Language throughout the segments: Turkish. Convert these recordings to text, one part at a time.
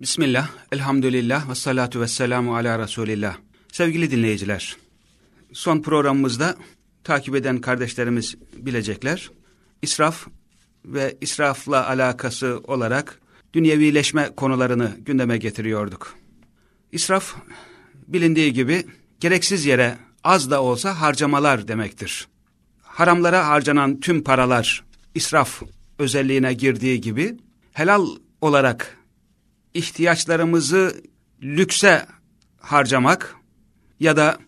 Bismillah, elhamdülillah ve salatu ve selamu ala Resulillah. Sevgili dinleyiciler, son programımızda takip eden kardeşlerimiz bilecekler. İsraf ve israfla alakası olarak dünyevileşme konularını gündeme getiriyorduk. İsraf bilindiği gibi gereksiz yere az da olsa harcamalar demektir. Haramlara harcanan tüm paralar israf özelliğine girdiği gibi helal olarak ihtiyaçlarımızı lükse harcamak ya da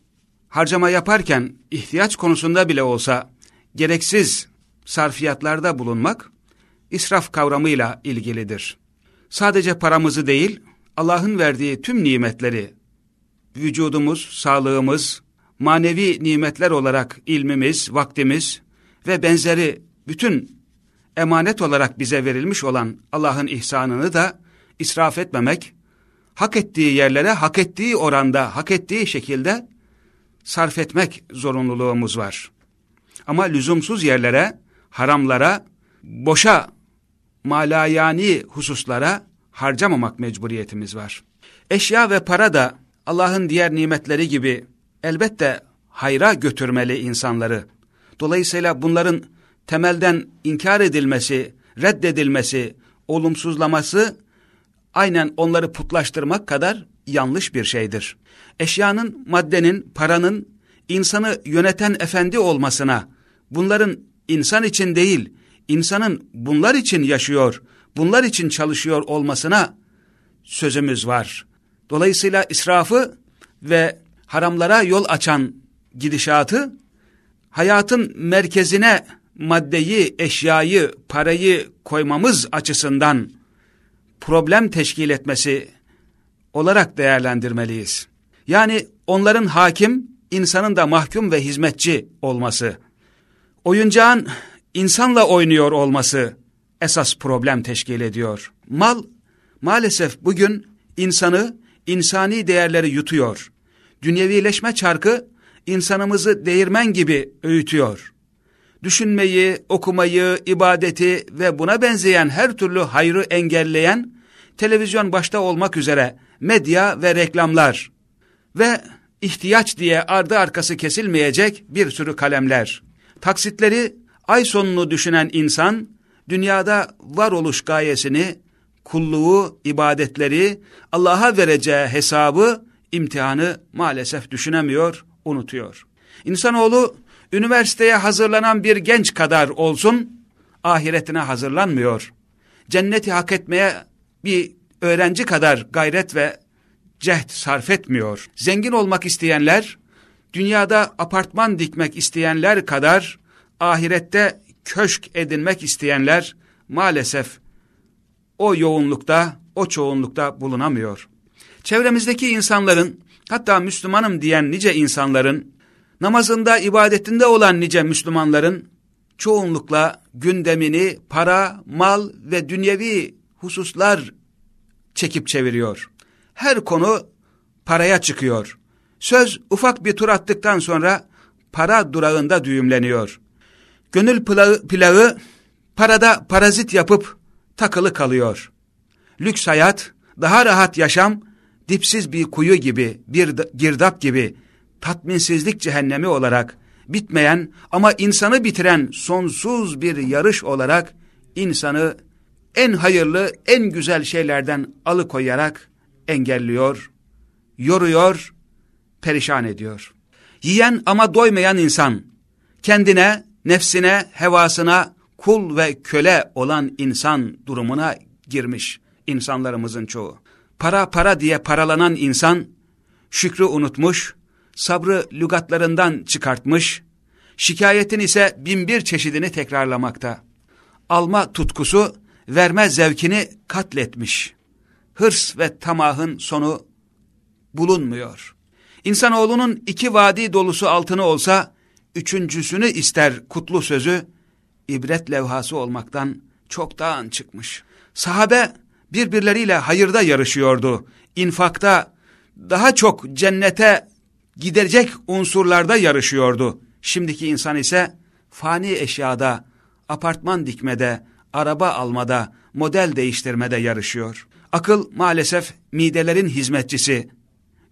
harcama yaparken ihtiyaç konusunda bile olsa gereksiz sarfiyatlarda bulunmak israf kavramıyla ilgilidir. Sadece paramızı değil, Allah'ın verdiği tüm nimetleri, vücudumuz, sağlığımız, manevi nimetler olarak ilmimiz, vaktimiz ve benzeri bütün emanet olarak bize verilmiş olan Allah'ın ihsanını da israf etmemek, hak ettiği yerlere hak ettiği oranda, hak ettiği şekilde sarf etmek zorunluluğumuz var. Ama lüzumsuz yerlere, haramlara, boşa, malayani hususlara harcamamak mecburiyetimiz var. Eşya ve para da Allah'ın diğer nimetleri gibi elbette hayra götürmeli insanları. Dolayısıyla bunların temelden inkar edilmesi, reddedilmesi, olumsuzlaması aynen onları putlaştırmak kadar yanlış bir şeydir. Eşyanın, maddenin, paranın insanı yöneten efendi olmasına, bunların insan için değil, insanın bunlar için yaşıyor, bunlar için çalışıyor olmasına sözümüz var. Dolayısıyla israfı ve haramlara yol açan gidişatı hayatın merkezine maddeyi, eşyayı, parayı koymamız açısından problem teşkil etmesi olarak değerlendirmeliyiz. Yani onların hakim, insanın da mahkum ve hizmetçi olması, oyuncağın insanla oynuyor olması esas problem teşkil ediyor. Mal maalesef bugün insanı, insani değerleri yutuyor. Dünyevileşme çarkı insanımızı değirmen gibi öğütüyor. Düşünmeyi, okumayı, ibadeti ve buna benzeyen her türlü hayrı engelleyen televizyon başta olmak üzere medya ve reklamlar ve ihtiyaç diye ardı arkası kesilmeyecek bir sürü kalemler. Taksitleri ay sonunu düşünen insan dünyada varoluş gayesini, kulluğu, ibadetleri, Allah'a vereceği hesabı, imtihanı maalesef düşünemiyor, unutuyor. İnsanoğlu üniversiteye hazırlanan bir genç kadar olsun, ahiretine hazırlanmıyor. Cenneti hak etmeye bir öğrenci kadar gayret ve cehd sarf etmiyor. Zengin olmak isteyenler, dünyada apartman dikmek isteyenler kadar ahirette köşk edinmek isteyenler maalesef o yoğunlukta, o çoğunlukta bulunamıyor. Çevremizdeki insanların, hatta Müslümanım diyen nice insanların, namazında, ibadetinde olan nice Müslümanların, çoğunlukla gündemini para, mal ve dünyevi hususlar çekip çeviriyor. Her konu paraya çıkıyor. Söz ufak bir tur attıktan sonra para durağında düğümleniyor. Gönül pilavı, pilavı parada parazit yapıp takılı kalıyor. Lüks hayat, daha rahat yaşam, dipsiz bir kuyu gibi, bir girdap gibi, tatminsizlik cehennemi olarak, bitmeyen ama insanı bitiren sonsuz bir yarış olarak insanı en hayırlı, en güzel şeylerden alıkoyarak engelliyor, yoruyor, perişan ediyor. Yiyen ama doymayan insan, kendine, nefsine, hevasına kul ve köle olan insan durumuna girmiş insanlarımızın çoğu. Para para diye paralanan insan, şükrü unutmuş, sabrı lügatlarından çıkartmış, şikayetin ise binbir çeşidini tekrarlamakta. Alma tutkusu, verme zevkini katletmiş. Hırs ve tamahın sonu bulunmuyor. İnsanoğlunun iki vadi dolusu altını olsa, üçüncüsünü ister kutlu sözü, ibret levhası olmaktan çoktan çıkmış. Sahabe birbirleriyle hayırda yarışıyordu. İnfakta daha çok cennete giderecek unsurlarda yarışıyordu. Şimdiki insan ise fani eşyada, apartman dikmede, araba almada, model değiştirmede yarışıyor. Akıl maalesef midelerin hizmetçisi,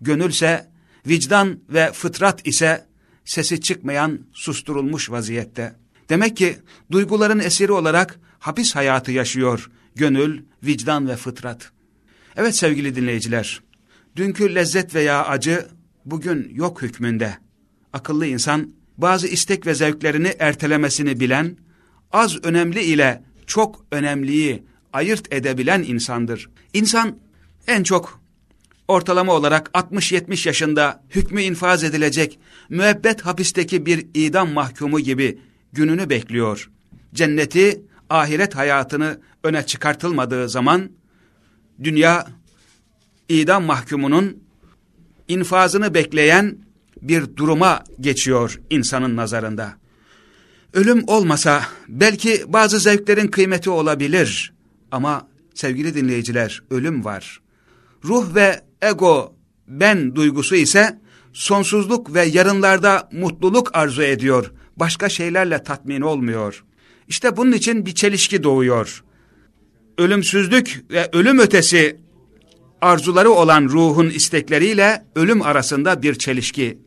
gönülse vicdan ve fıtrat ise sesi çıkmayan susturulmuş vaziyette. Demek ki duyguların esiri olarak hapis hayatı yaşıyor gönül, vicdan ve fıtrat. Evet sevgili dinleyiciler, dünkü lezzet veya acı bugün yok hükmünde. Akıllı insan bazı istek ve zevklerini ertelemesini bilen, az önemli ile çok önemliyi ayırt edebilen insandır. İnsan en çok ortalama olarak 60-70 yaşında hükmü infaz edilecek müebbet hapisteki bir idam mahkumu gibi gününü bekliyor. Cenneti, ahiret hayatını öne çıkartılmadığı zaman dünya idam mahkumunun infazını bekleyen bir duruma geçiyor insanın nazarında. Ölüm olmasa belki bazı zevklerin kıymeti olabilir ama sevgili dinleyiciler ölüm var. Ruh ve ego ben duygusu ise sonsuzluk ve yarınlarda mutluluk arzu ediyor. Başka şeylerle tatmin olmuyor. İşte bunun için bir çelişki doğuyor. Ölümsüzlük ve ölüm ötesi arzuları olan ruhun istekleriyle ölüm arasında bir çelişki.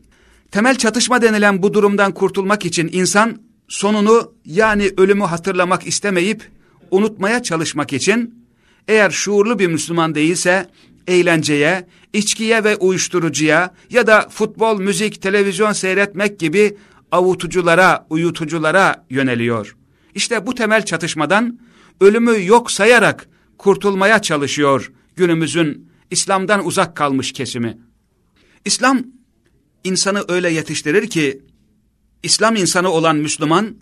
Temel çatışma denilen bu durumdan kurtulmak için insan sonunu yani ölümü hatırlamak istemeyip unutmaya çalışmak için eğer şuurlu bir Müslüman değilse eğlenceye, içkiye ve uyuşturucuya ya da futbol, müzik, televizyon seyretmek gibi avutuculara, uyutuculara yöneliyor. İşte bu temel çatışmadan ölümü yok sayarak kurtulmaya çalışıyor günümüzün İslam'dan uzak kalmış kesimi. İslam insanı öyle yetiştirir ki İslam insanı olan Müslüman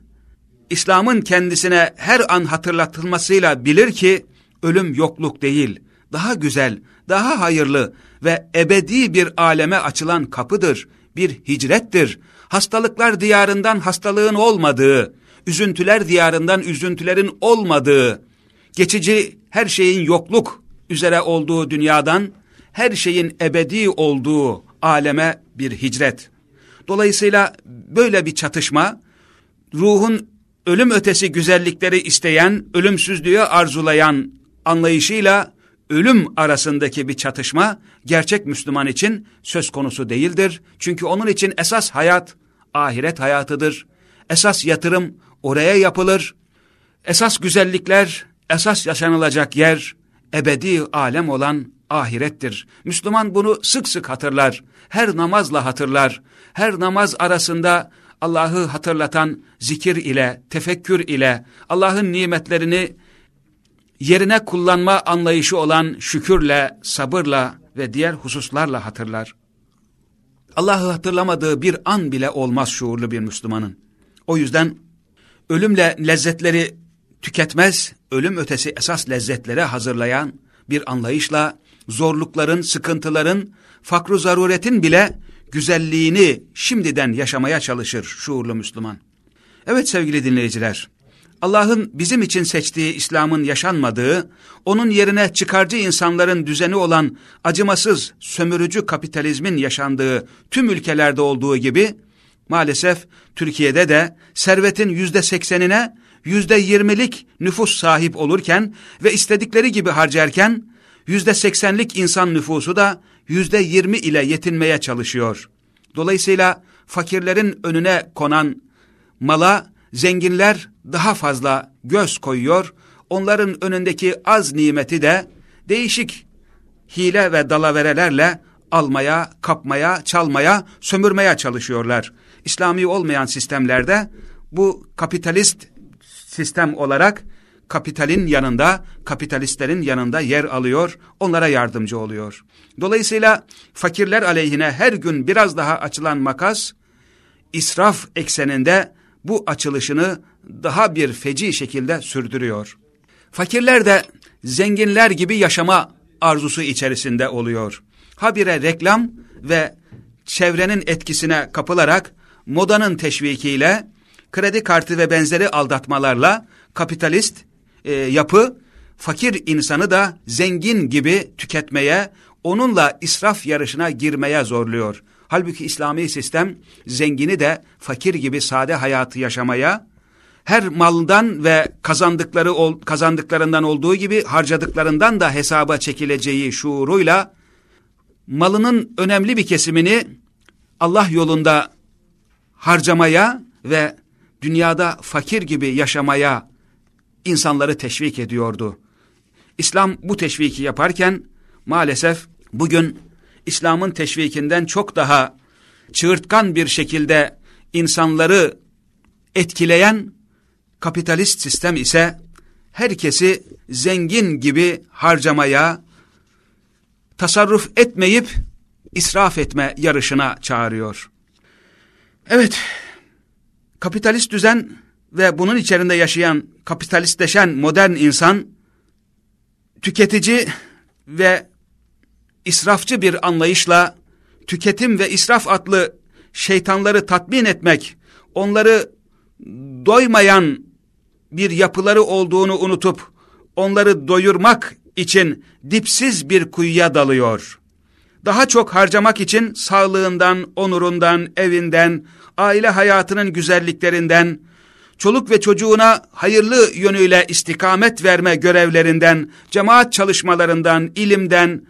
İslam'ın kendisine her an hatırlatılmasıyla bilir ki ölüm yokluk değil, daha güzel, daha hayırlı ve ebedi bir aleme açılan kapıdır, bir hicrettir. Hastalıklar diyarından hastalığın olmadığı, üzüntüler diyarından üzüntülerin olmadığı, geçici her şeyin yokluk üzere olduğu dünyadan, her şeyin ebedi olduğu aleme bir hicret. Dolayısıyla böyle bir çatışma, ruhun ölüm ötesi güzellikleri isteyen, ölümsüzlüğü arzulayan anlayışıyla ölüm arasındaki bir çatışma gerçek Müslüman için söz konusu değildir. Çünkü onun için esas hayat ahiret hayatıdır. Esas yatırım oraya yapılır. Esas güzellikler, esas yaşanılacak yer ebedi alem olan ahirettir. Müslüman bunu sık sık hatırlar. Her namazla hatırlar. Her namaz arasında Allah'ı hatırlatan zikir ile, tefekkür ile, Allah'ın nimetlerini yerine kullanma anlayışı olan şükürle, sabırla ve diğer hususlarla hatırlar. Allah'ı hatırlamadığı bir an bile olmaz şuurlu bir Müslümanın. O yüzden ölümle lezzetleri tüketmez, ölüm ötesi esas lezzetlere hazırlayan bir anlayışla zorlukların, sıkıntıların, fakru zaruretin bile güzelliğini şimdiden yaşamaya çalışır şuurlu Müslüman. Evet sevgili dinleyiciler, Allah'ın bizim için seçtiği İslam'ın yaşanmadığı, onun yerine çıkarcı insanların düzeni olan acımasız, sömürücü kapitalizmin yaşandığı tüm ülkelerde olduğu gibi, maalesef Türkiye'de de servetin yüzde seksenine yüzde yirmilik nüfus sahip olurken ve istedikleri gibi harcarken, yüzde seksenlik insan nüfusu da yüzde yirmi ile yetinmeye çalışıyor. Dolayısıyla fakirlerin önüne konan mala zenginler daha fazla göz koyuyor, onların önündeki az nimeti de değişik hile ve dalaverelerle almaya, kapmaya, çalmaya, sömürmeye çalışıyorlar. İslami olmayan sistemlerde bu kapitalist sistem olarak kapitalin yanında, kapitalistlerin yanında yer alıyor, onlara yardımcı oluyor. Dolayısıyla fakirler aleyhine her gün biraz daha açılan makas, israf ekseninde bu açılışını daha bir feci şekilde sürdürüyor. Fakirler de zenginler gibi yaşama arzusu içerisinde oluyor. Habire reklam ve çevrenin etkisine kapılarak modanın teşvikiyle, kredi kartı ve benzeri aldatmalarla kapitalist e, yapı fakir insanı da zengin gibi tüketmeye, onunla israf yarışına girmeye zorluyor. Halbuki İslami sistem zengini de fakir gibi sade hayatı yaşamaya her maldan ve kazandıkları kazandıklarından olduğu gibi harcadıklarından da hesaba çekileceği şuuruyla malının önemli bir kesimini Allah yolunda harcamaya ve dünyada fakir gibi yaşamaya insanları teşvik ediyordu. İslam bu teşviki yaparken maalesef bugün İslam'ın teşvikinden çok daha çığırtkan bir şekilde insanları etkileyen kapitalist sistem ise herkesi zengin gibi harcamaya, tasarruf etmeyip israf etme yarışına çağırıyor. Evet, kapitalist düzen ve bunun içerisinde yaşayan kapitalistleşen modern insan tüketici ve israfçı bir anlayışla tüketim ve israf adlı şeytanları tatmin etmek, onları doymayan bir yapıları olduğunu unutup onları doyurmak için dipsiz bir kuyuya dalıyor. Daha çok harcamak için sağlığından, onurundan, evinden, aile hayatının güzelliklerinden, çoluk ve çocuğuna hayırlı yönüyle istikamet verme görevlerinden, cemaat çalışmalarından, ilimden,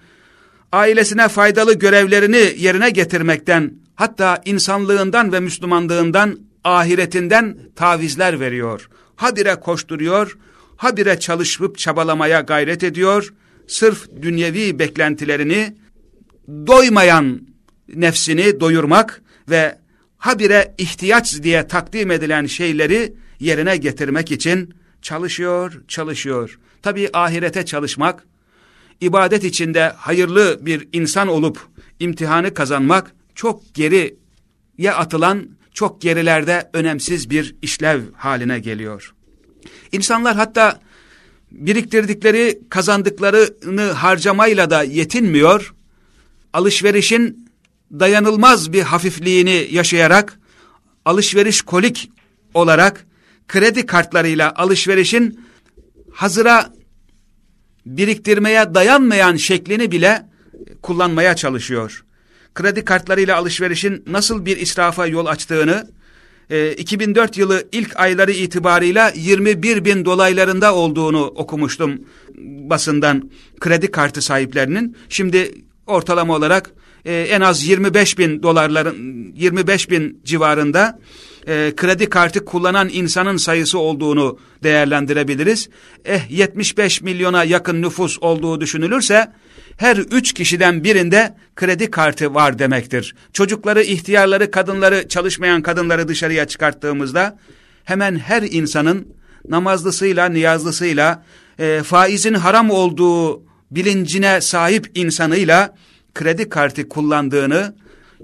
ailesine faydalı görevlerini yerine getirmekten, hatta insanlığından ve Müslümanlığından, ahiretinden tavizler veriyor. Habire koşturuyor, habire çalışıp çabalamaya gayret ediyor, sırf dünyevi beklentilerini, doymayan nefsini doyurmak ve habire ihtiyaç diye takdim edilen şeyleri yerine getirmek için çalışıyor, çalışıyor. Tabi ahirete çalışmak, ibadet içinde hayırlı bir insan olup imtihanı kazanmak çok geriye atılan, çok gerilerde önemsiz bir işlev haline geliyor. İnsanlar hatta biriktirdikleri, kazandıklarını harcamayla da yetinmiyor, alışverişin dayanılmaz bir hafifliğini yaşayarak, alışveriş kolik olarak kredi kartlarıyla alışverişin hazıra biriktirmeye dayanmayan şeklini bile kullanmaya çalışıyor. Kredi kartlarıyla alışverişin nasıl bir israfa yol açtığını, e, 2004 yılı ilk ayları itibarıyla 21 bin dolaylarında olduğunu okumuştum basından kredi kartı sahiplerinin. Şimdi ortalama olarak e, en az 25 bin dolarların 25 bin civarında e, kredi kartı kullanan insanın sayısı olduğunu değerlendirebiliriz. Eh 75 milyona yakın nüfus olduğu düşünülürse her üç kişiden birinde kredi kartı var demektir. Çocukları, ihtiyarları, kadınları, çalışmayan kadınları dışarıya çıkarttığımızda hemen her insanın namazlısıyla, niyazlısıyla, e, faizin haram olduğu bilincine sahip insanıyla kredi kartı kullandığını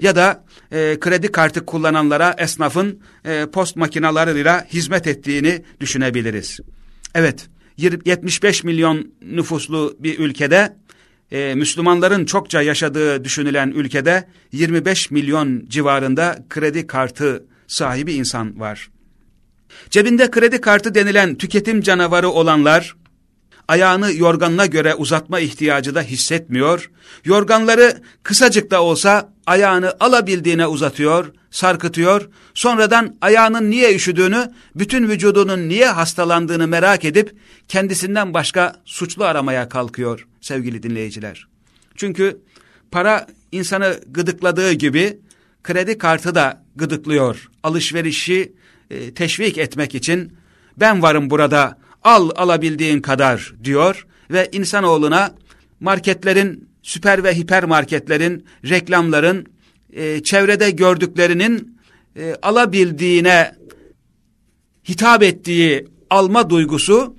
ya da e, kredi kartı kullananlara esnafın e, post makinalarıyla hizmet ettiğini düşünebiliriz. Evet 75 milyon nüfuslu bir ülkede e, Müslümanların çokça yaşadığı düşünülen ülkede 25 milyon civarında kredi kartı sahibi insan var. Cebinde kredi kartı denilen tüketim canavarı olanlar ayağını yorganına göre uzatma ihtiyacı da hissetmiyor. Yorganları kısacık da olsa ayağını alabildiğine uzatıyor, sarkıtıyor. Sonradan ayağının niye üşüdüğünü, bütün vücudunun niye hastalandığını merak edip kendisinden başka suçlu aramaya kalkıyor sevgili dinleyiciler. Çünkü para insanı gıdıkladığı gibi kredi kartı da gıdıklıyor. Alışverişi e, teşvik etmek için ben varım burada al alabildiğin kadar diyor ve insanoğluna marketlerin, süper ve hipermarketlerin, reklamların, e, çevrede gördüklerinin e, alabildiğine hitap ettiği alma duygusu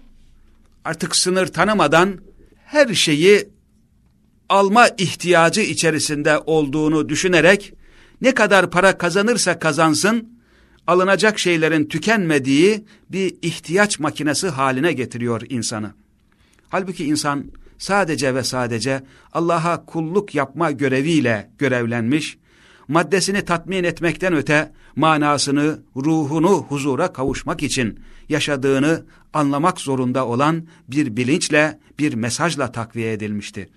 artık sınır tanımadan her şeyi alma ihtiyacı içerisinde olduğunu düşünerek ne kadar para kazanırsa kazansın alınacak şeylerin tükenmediği bir ihtiyaç makinesi haline getiriyor insanı. Halbuki insan sadece ve sadece Allah'a kulluk yapma göreviyle görevlenmiş, maddesini tatmin etmekten öte manasını, ruhunu huzura kavuşmak için yaşadığını anlamak zorunda olan bir bilinçle, bir mesajla takviye edilmişti.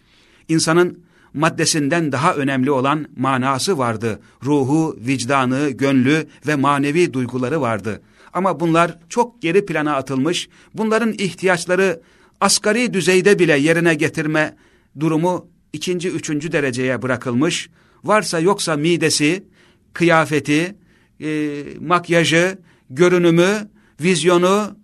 İnsanın maddesinden daha önemli olan manası vardı. Ruhu, vicdanı, gönlü ve manevi duyguları vardı. Ama bunlar çok geri plana atılmış. Bunların ihtiyaçları asgari düzeyde bile yerine getirme durumu ikinci, üçüncü dereceye bırakılmış. Varsa yoksa midesi, kıyafeti, e, makyajı, görünümü, vizyonu,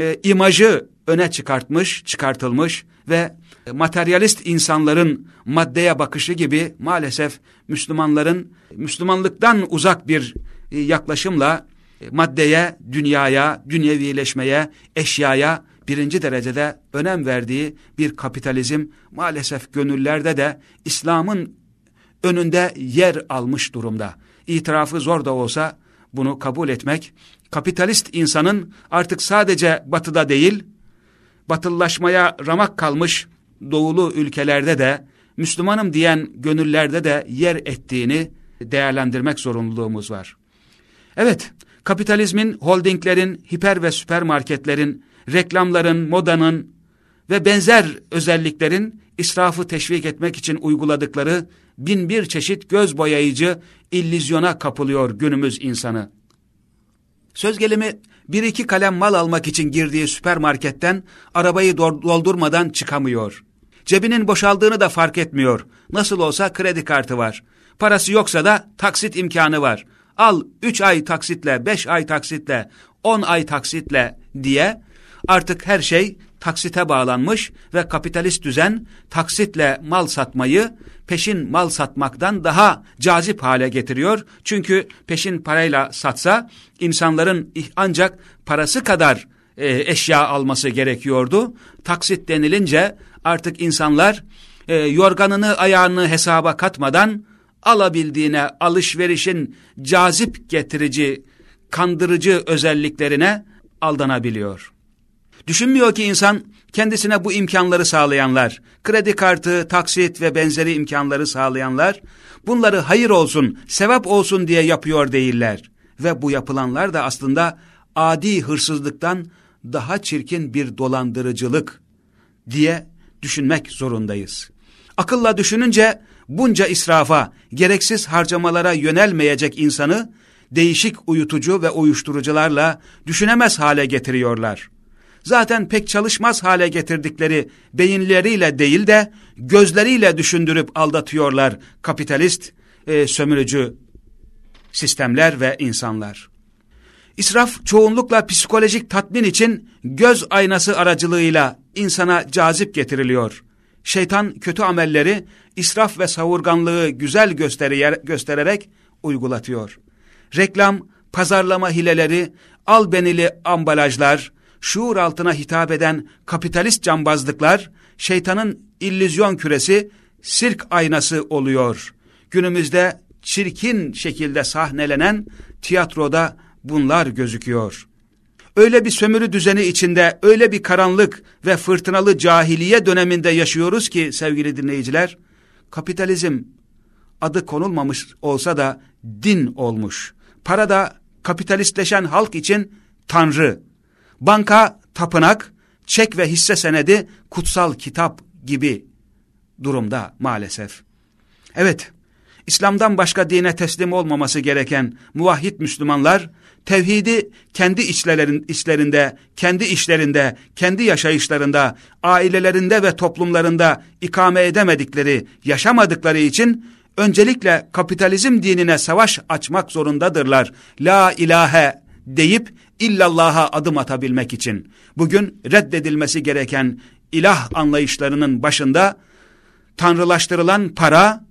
e, imajı öne çıkartmış, çıkartılmış ve materyalist insanların maddeye bakışı gibi maalesef Müslümanların Müslümanlıktan uzak bir e, yaklaşımla e, maddeye, dünyaya, dünyevileşmeye, eşyaya birinci derecede önem verdiği bir kapitalizm maalesef gönüllerde de İslam'ın önünde yer almış durumda. İtirafı zor da olsa bunu kabul etmek, kapitalist insanın artık sadece batıda değil, batıllaşmaya ramak kalmış doğulu ülkelerde de, Müslümanım diyen gönüllerde de yer ettiğini değerlendirmek zorunluluğumuz var. Evet, kapitalizmin, holdinglerin, hiper ve süpermarketlerin, reklamların, modanın ve benzer özelliklerin israfı teşvik etmek için uyguladıkları bin bir çeşit göz boyayıcı illüzyona kapılıyor günümüz insanı. Söz gelimi bir iki kalem mal almak için girdiği süpermarketten arabayı doldurmadan çıkamıyor. Cebinin boşaldığını da fark etmiyor. Nasıl olsa kredi kartı var. Parası yoksa da taksit imkanı var. Al üç ay taksitle, beş ay taksitle, on ay taksitle diye artık her şey taksite bağlanmış ve kapitalist düzen taksitle mal satmayı peşin mal satmaktan daha cazip hale getiriyor. Çünkü peşin parayla satsa insanların ancak parası kadar e, eşya alması gerekiyordu. Taksit denilince artık insanlar e, yorganını ayağını hesaba katmadan alabildiğine alışverişin cazip getirici, kandırıcı özelliklerine aldanabiliyor. Düşünmüyor ki insan kendisine bu imkanları sağlayanlar, kredi kartı, taksit ve benzeri imkanları sağlayanlar, bunları hayır olsun, sevap olsun diye yapıyor değiller. Ve bu yapılanlar da aslında adi hırsızlıktan daha çirkin bir dolandırıcılık diye düşünmek zorundayız. Akılla düşününce bunca israfa, gereksiz harcamalara yönelmeyecek insanı değişik uyutucu ve uyuşturucularla düşünemez hale getiriyorlar zaten pek çalışmaz hale getirdikleri beyinleriyle değil de gözleriyle düşündürüp aldatıyorlar kapitalist e, sömürücü sistemler ve insanlar. İsraf çoğunlukla psikolojik tatmin için göz aynası aracılığıyla insana cazip getiriliyor. Şeytan kötü amelleri israf ve savurganlığı güzel göstererek uygulatıyor. Reklam, pazarlama hileleri, albenili ambalajlar, şuur altına hitap eden kapitalist cambazlıklar, şeytanın illüzyon küresi, sirk aynası oluyor. Günümüzde çirkin şekilde sahnelenen tiyatroda bunlar gözüküyor. Öyle bir sömürü düzeni içinde, öyle bir karanlık ve fırtınalı cahiliye döneminde yaşıyoruz ki sevgili dinleyiciler, kapitalizm adı konulmamış olsa da din olmuş. Para da kapitalistleşen halk için tanrı, Banka, tapınak, çek ve hisse senedi kutsal kitap gibi durumda maalesef. Evet, İslam'dan başka dine teslim olmaması gereken muvahhid Müslümanlar, tevhidi kendi içlerin, içlerinde, kendi işlerinde, kendi yaşayışlarında, ailelerinde ve toplumlarında ikame edemedikleri, yaşamadıkları için öncelikle kapitalizm dinine savaş açmak zorundadırlar. La ilahe deyip illallah'a adım atabilmek için bugün reddedilmesi gereken ilah anlayışlarının başında tanrılaştırılan para,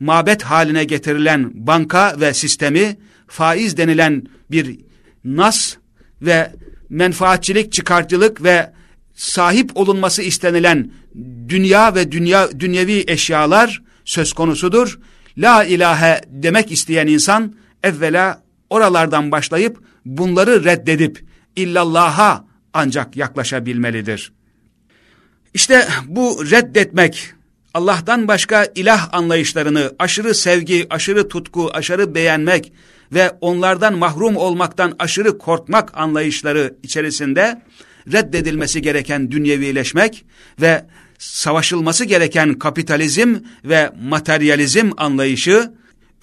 mabet haline getirilen banka ve sistemi, faiz denilen bir nas ve menfaatçilik, çıkarcılık ve sahip olunması istenilen dünya ve dünya dünyevi eşyalar söz konusudur. La ilahe demek isteyen insan evvela oralardan başlayıp bunları reddedip illallah'a ancak yaklaşabilmelidir. İşte bu reddetmek, Allah'tan başka ilah anlayışlarını aşırı sevgi, aşırı tutku, aşırı beğenmek ve onlardan mahrum olmaktan aşırı korkmak anlayışları içerisinde reddedilmesi gereken dünyevileşmek ve savaşılması gereken kapitalizm ve materyalizm anlayışı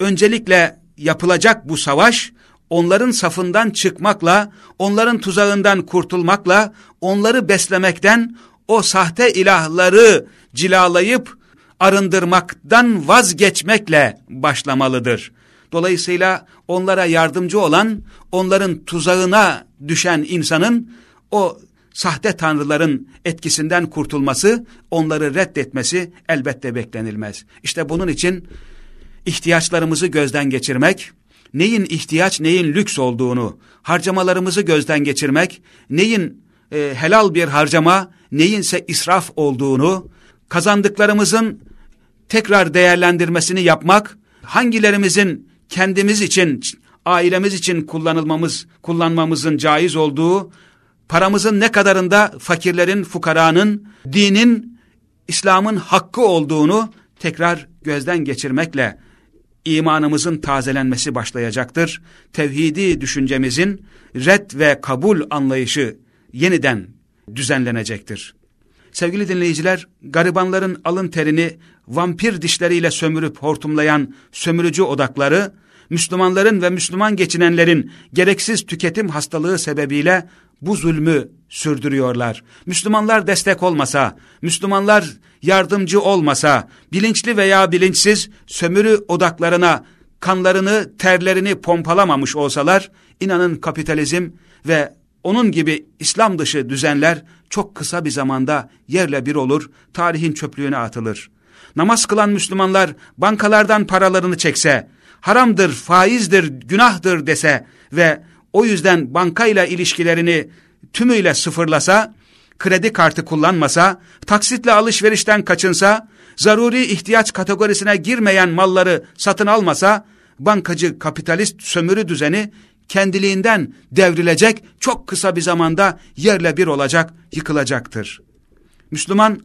öncelikle yapılacak bu savaş onların safından çıkmakla, onların tuzağından kurtulmakla, onları beslemekten, o sahte ilahları cilalayıp arındırmaktan vazgeçmekle başlamalıdır. Dolayısıyla onlara yardımcı olan, onların tuzağına düşen insanın o sahte tanrıların etkisinden kurtulması, onları reddetmesi elbette beklenilmez. İşte bunun için ihtiyaçlarımızı gözden geçirmek, neyin ihtiyaç neyin lüks olduğunu, harcamalarımızı gözden geçirmek, neyin e, helal bir harcama, neyinse israf olduğunu, kazandıklarımızın tekrar değerlendirmesini yapmak, hangilerimizin kendimiz için, ailemiz için kullanılmamız, kullanmamızın caiz olduğu, paramızın ne kadarında fakirlerin, fukaranın, dinin, İslam'ın hakkı olduğunu tekrar gözden geçirmekle imanımızın tazelenmesi başlayacaktır. Tevhidi düşüncemizin red ve kabul anlayışı yeniden düzenlenecektir. Sevgili dinleyiciler, garibanların alın terini vampir dişleriyle sömürüp hortumlayan sömürücü odakları, Müslümanların ve Müslüman geçinenlerin gereksiz tüketim hastalığı sebebiyle bu zulmü sürdürüyorlar. Müslümanlar destek olmasa, Müslümanlar yardımcı olmasa, bilinçli veya bilinçsiz sömürü odaklarına kanlarını, terlerini pompalamamış olsalar, inanın kapitalizm ve onun gibi İslam dışı düzenler çok kısa bir zamanda yerle bir olur, tarihin çöplüğüne atılır. Namaz kılan Müslümanlar bankalardan paralarını çekse, haramdır, faizdir, günahtır dese ve o yüzden bankayla ilişkilerini tümüyle sıfırlasa, kredi kartı kullanmasa, taksitle alışverişten kaçınsa, zaruri ihtiyaç kategorisine girmeyen malları satın almasa, bankacı kapitalist sömürü düzeni kendiliğinden devrilecek, çok kısa bir zamanda yerle bir olacak, yıkılacaktır. Müslüman,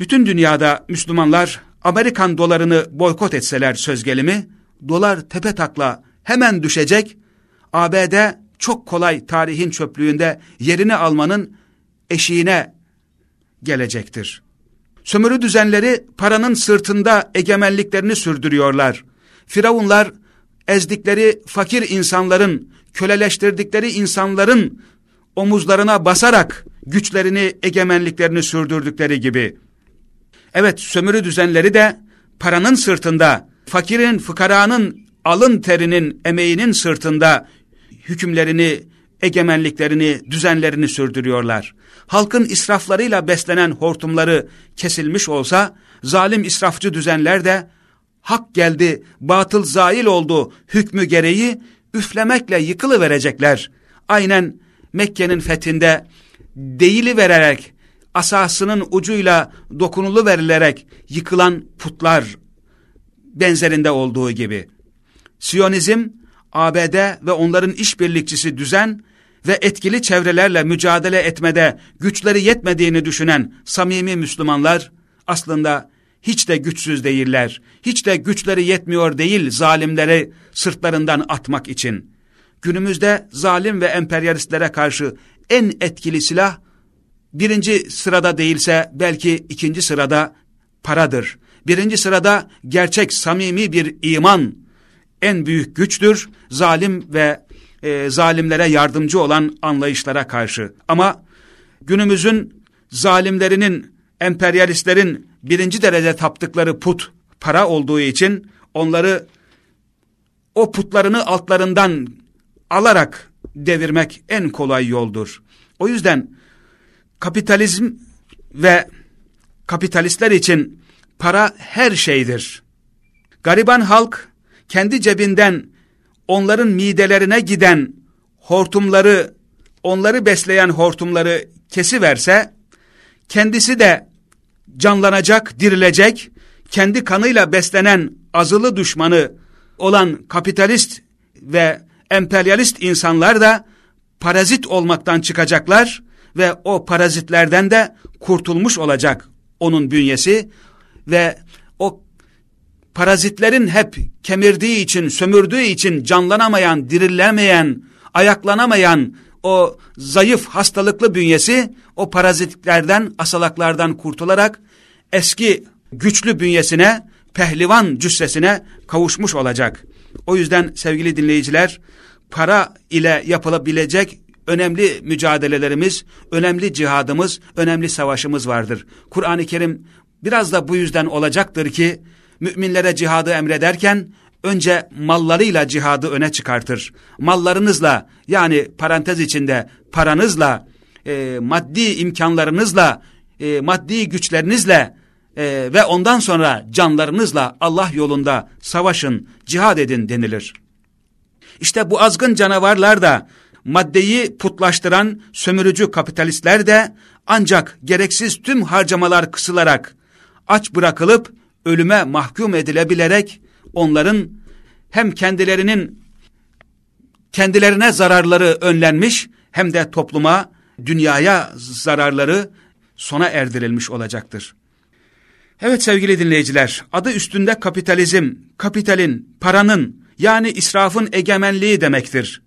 bütün dünyada Müslümanlar Amerikan dolarını boykot etseler söz gelimi, dolar tepe takla hemen düşecek, ABD çok kolay tarihin çöplüğünde yerini almanın eşiğine gelecektir. Sömürü düzenleri paranın sırtında egemenliklerini sürdürüyorlar. Firavunlar ezdikleri fakir insanların, köleleştirdikleri insanların omuzlarına basarak güçlerini, egemenliklerini sürdürdükleri gibi. Evet sömürü düzenleri de paranın sırtında, fakirin, fıkaranın alın terinin, emeğinin sırtında hükümlerini, egemenliklerini, düzenlerini sürdürüyorlar. Halkın israflarıyla beslenen hortumları kesilmiş olsa, zalim israfçı düzenler de hak geldi, batıl zail oldu hükmü gereği üflemekle yıkılı verecekler. Aynen Mekke'nin fethinde değili vererek, asasının ucuyla dokunulu verilerek yıkılan putlar benzerinde olduğu gibi. Siyonizm, ABD ve onların işbirlikçisi düzen ve etkili çevrelerle mücadele etmede güçleri yetmediğini düşünen samimi Müslümanlar aslında hiç de güçsüz değiller. Hiç de güçleri yetmiyor değil zalimleri sırtlarından atmak için. Günümüzde zalim ve emperyalistlere karşı en etkili silah birinci sırada değilse belki ikinci sırada paradır. Birinci sırada gerçek samimi bir iman en büyük güçtür. Zalim ve e, zalimlere yardımcı olan anlayışlara karşı. Ama günümüzün zalimlerinin, emperyalistlerin birinci derece taptıkları put para olduğu için onları o putlarını altlarından alarak devirmek en kolay yoldur. O yüzden kapitalizm ve kapitalistler için para her şeydir. Gariban halk kendi cebinden onların midelerine giden hortumları, onları besleyen hortumları kesiverse, kendisi de canlanacak, dirilecek, kendi kanıyla beslenen azılı düşmanı olan kapitalist ve emperyalist insanlar da parazit olmaktan çıkacaklar ve o parazitlerden de kurtulmuş olacak onun bünyesi ve o parazitlerin hep kemirdiği için, sömürdüğü için canlanamayan, dirilemeyen, ayaklanamayan o zayıf hastalıklı bünyesi o parazitlerden, asalaklardan kurtularak eski güçlü bünyesine, pehlivan cüssesine kavuşmuş olacak. O yüzden sevgili dinleyiciler, para ile yapılabilecek önemli mücadelelerimiz, önemli cihadımız, önemli savaşımız vardır. Kur'an-ı Kerim biraz da bu yüzden olacaktır ki, müminlere cihadı emrederken, önce mallarıyla cihadı öne çıkartır. Mallarınızla, yani parantez içinde paranızla, e, maddi imkanlarınızla, e, maddi güçlerinizle e, ve ondan sonra canlarınızla Allah yolunda savaşın, cihad edin denilir. İşte bu azgın canavarlar da maddeyi putlaştıran sömürücü kapitalistler de ancak gereksiz tüm harcamalar kısılarak aç bırakılıp ölüme mahkum edilebilerek onların hem kendilerinin kendilerine zararları önlenmiş hem de topluma, dünyaya zararları sona erdirilmiş olacaktır. Evet sevgili dinleyiciler, adı üstünde kapitalizm, kapitalin, paranın yani israfın egemenliği demektir.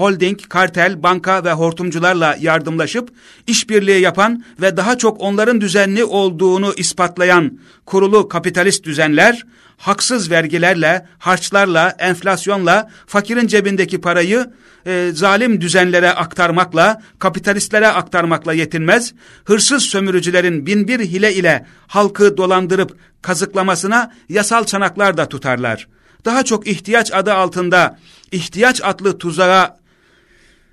Holding, kartel, banka ve hortumcularla yardımlaşıp işbirliği yapan ve daha çok onların düzenli olduğunu ispatlayan kurulu kapitalist düzenler, haksız vergilerle, harçlarla, enflasyonla fakirin cebindeki parayı e, zalim düzenlere aktarmakla, kapitalistlere aktarmakla yetinmez, hırsız sömürücülerin binbir hile ile halkı dolandırıp kazıklamasına yasal çanaklar da tutarlar. Daha çok ihtiyaç adı altında ihtiyaç adlı tuzağa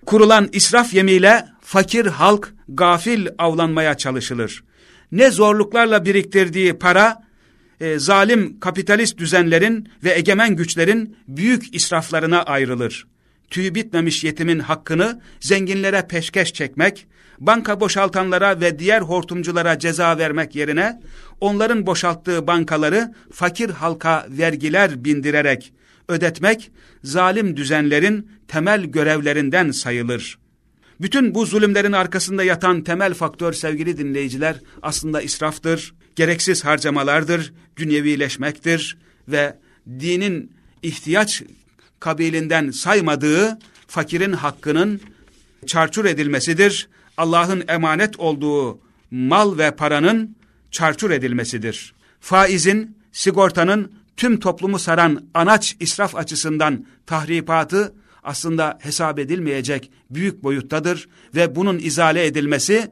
kurulan israf yemiyle fakir halk gafil avlanmaya çalışılır. Ne zorluklarla biriktirdiği para, e, zalim kapitalist düzenlerin ve egemen güçlerin büyük israflarına ayrılır. Tüyü bitmemiş yetimin hakkını zenginlere peşkeş çekmek, banka boşaltanlara ve diğer hortumculara ceza vermek yerine, onların boşalttığı bankaları fakir halka vergiler bindirerek ödetmek, zalim düzenlerin temel görevlerinden sayılır. Bütün bu zulümlerin arkasında yatan temel faktör sevgili dinleyiciler aslında israftır, gereksiz harcamalardır, dünyevileşmektir ve dinin ihtiyaç kabilinden saymadığı fakirin hakkının çarçur edilmesidir. Allah'ın emanet olduğu mal ve paranın çarçur edilmesidir. Faizin, sigortanın tüm toplumu saran anaç israf açısından tahripatı aslında hesap edilmeyecek büyük boyuttadır ve bunun izale edilmesi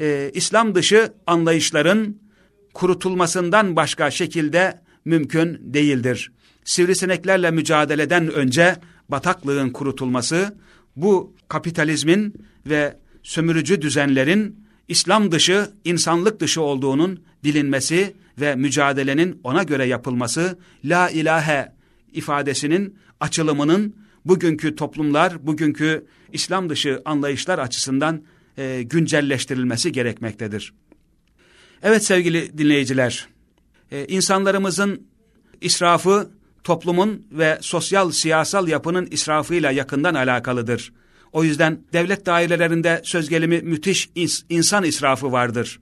e, İslam dışı anlayışların kurutulmasından başka şekilde mümkün değildir. Sivrisineklerle mücadeleden önce bataklığın kurutulması bu kapitalizmin ve sömürücü düzenlerin İslam dışı, insanlık dışı olduğunun bilinmesi ve mücadelenin ona göre yapılması, la ilahe ifadesinin açılımının bugünkü toplumlar, bugünkü İslam dışı anlayışlar açısından e, güncelleştirilmesi gerekmektedir. Evet sevgili dinleyiciler, e, insanlarımızın israfı toplumun ve sosyal siyasal yapının israfıyla yakından alakalıdır. O yüzden devlet dairelerinde söz gelimi müthiş ins insan israfı vardır.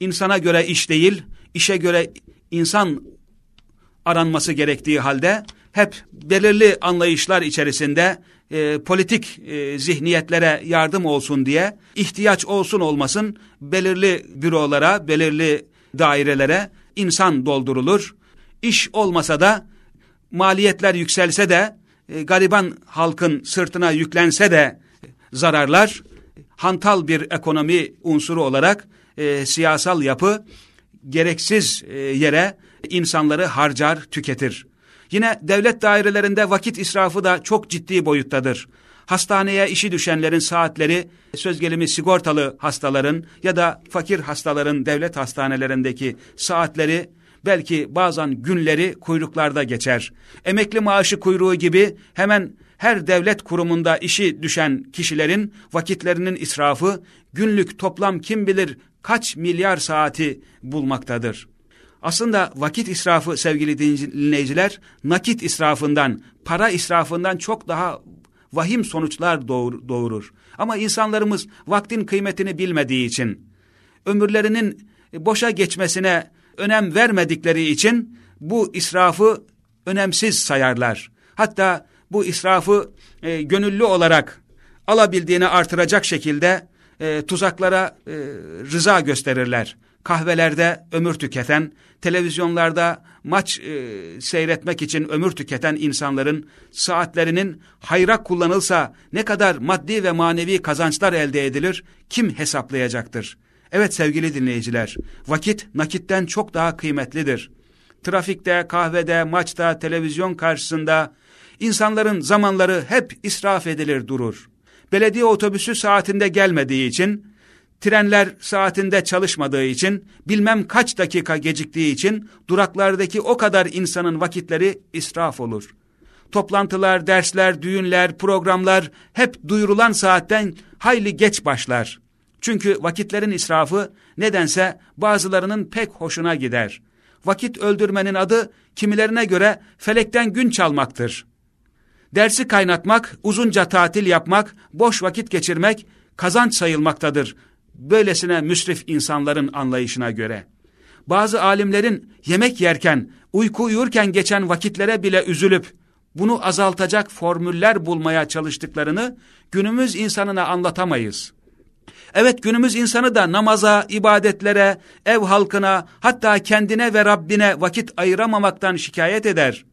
İnsana göre iş değil, işe göre insan aranması gerektiği halde hep belirli anlayışlar içerisinde e, politik e, zihniyetlere yardım olsun diye ihtiyaç olsun olmasın belirli bürolara, belirli dairelere insan doldurulur. İş olmasa da maliyetler yükselse de e, gariban halkın sırtına yüklense de zararlar hantal bir ekonomi unsuru olarak e, siyasal yapı gereksiz e, yere insanları harcar, tüketir. Yine devlet dairelerinde vakit israfı da çok ciddi boyuttadır. Hastaneye işi düşenlerin saatleri, söz gelimi sigortalı hastaların ya da fakir hastaların devlet hastanelerindeki saatleri, belki bazen günleri kuyruklarda geçer. Emekli maaşı kuyruğu gibi hemen her devlet kurumunda işi düşen kişilerin vakitlerinin israfı günlük toplam kim bilir kaç milyar saati bulmaktadır. Aslında vakit israfı sevgili dinleyiciler nakit israfından, para israfından çok daha vahim sonuçlar doğur, doğurur. Ama insanlarımız vaktin kıymetini bilmediği için, ömürlerinin boşa geçmesine önem vermedikleri için bu israfı önemsiz sayarlar. Hatta bu israfı e, gönüllü olarak alabildiğini artıracak şekilde e, tuzaklara e, rıza gösterirler. kahvelerde ömür tüketen, televizyonlarda maç e, seyretmek için ömür tüketen insanların saatlerinin hayra kullanılsa ne kadar maddi ve manevi kazançlar elde edilir kim hesaplayacaktır? Evet sevgili dinleyiciler, vakit nakitten çok daha kıymetlidir. Trafikte, kahvede, maçta, televizyon karşısında insanların zamanları hep israf edilir durur. Belediye otobüsü saatinde gelmediği için trenler saatinde çalışmadığı için, bilmem kaç dakika geciktiği için duraklardaki o kadar insanın vakitleri israf olur. Toplantılar, dersler, düğünler, programlar hep duyurulan saatten hayli geç başlar. Çünkü vakitlerin israfı nedense bazılarının pek hoşuna gider. Vakit öldürmenin adı kimilerine göre felekten gün çalmaktır. Dersi kaynatmak, uzunca tatil yapmak, boş vakit geçirmek kazanç sayılmaktadır böylesine müsrif insanların anlayışına göre. Bazı alimlerin yemek yerken, uyku uyurken geçen vakitlere bile üzülüp, bunu azaltacak formüller bulmaya çalıştıklarını günümüz insanına anlatamayız. Evet günümüz insanı da namaza, ibadetlere, ev halkına, hatta kendine ve Rabbine vakit ayıramamaktan şikayet eder.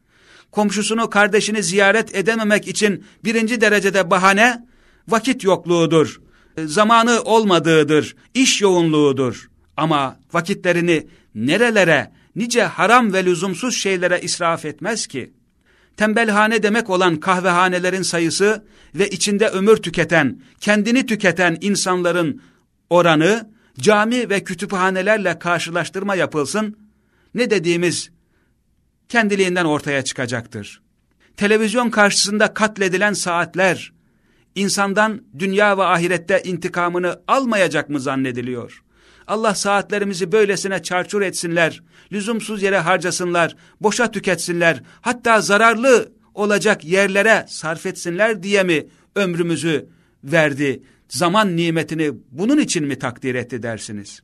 Komşusunu, kardeşini ziyaret edememek için birinci derecede bahane, vakit yokluğudur zamanı olmadığıdır, iş yoğunluğudur. Ama vakitlerini nerelere, nice haram ve lüzumsuz şeylere israf etmez ki. Tembelhane demek olan kahvehanelerin sayısı ve içinde ömür tüketen, kendini tüketen insanların oranı, cami ve kütüphanelerle karşılaştırma yapılsın, ne dediğimiz kendiliğinden ortaya çıkacaktır. Televizyon karşısında katledilen saatler, insandan dünya ve ahirette intikamını almayacak mı zannediliyor? Allah saatlerimizi böylesine çarçur etsinler, lüzumsuz yere harcasınlar, boşa tüketsinler, hatta zararlı olacak yerlere sarf etsinler diye mi ömrümüzü verdi? Zaman nimetini bunun için mi takdir etti dersiniz?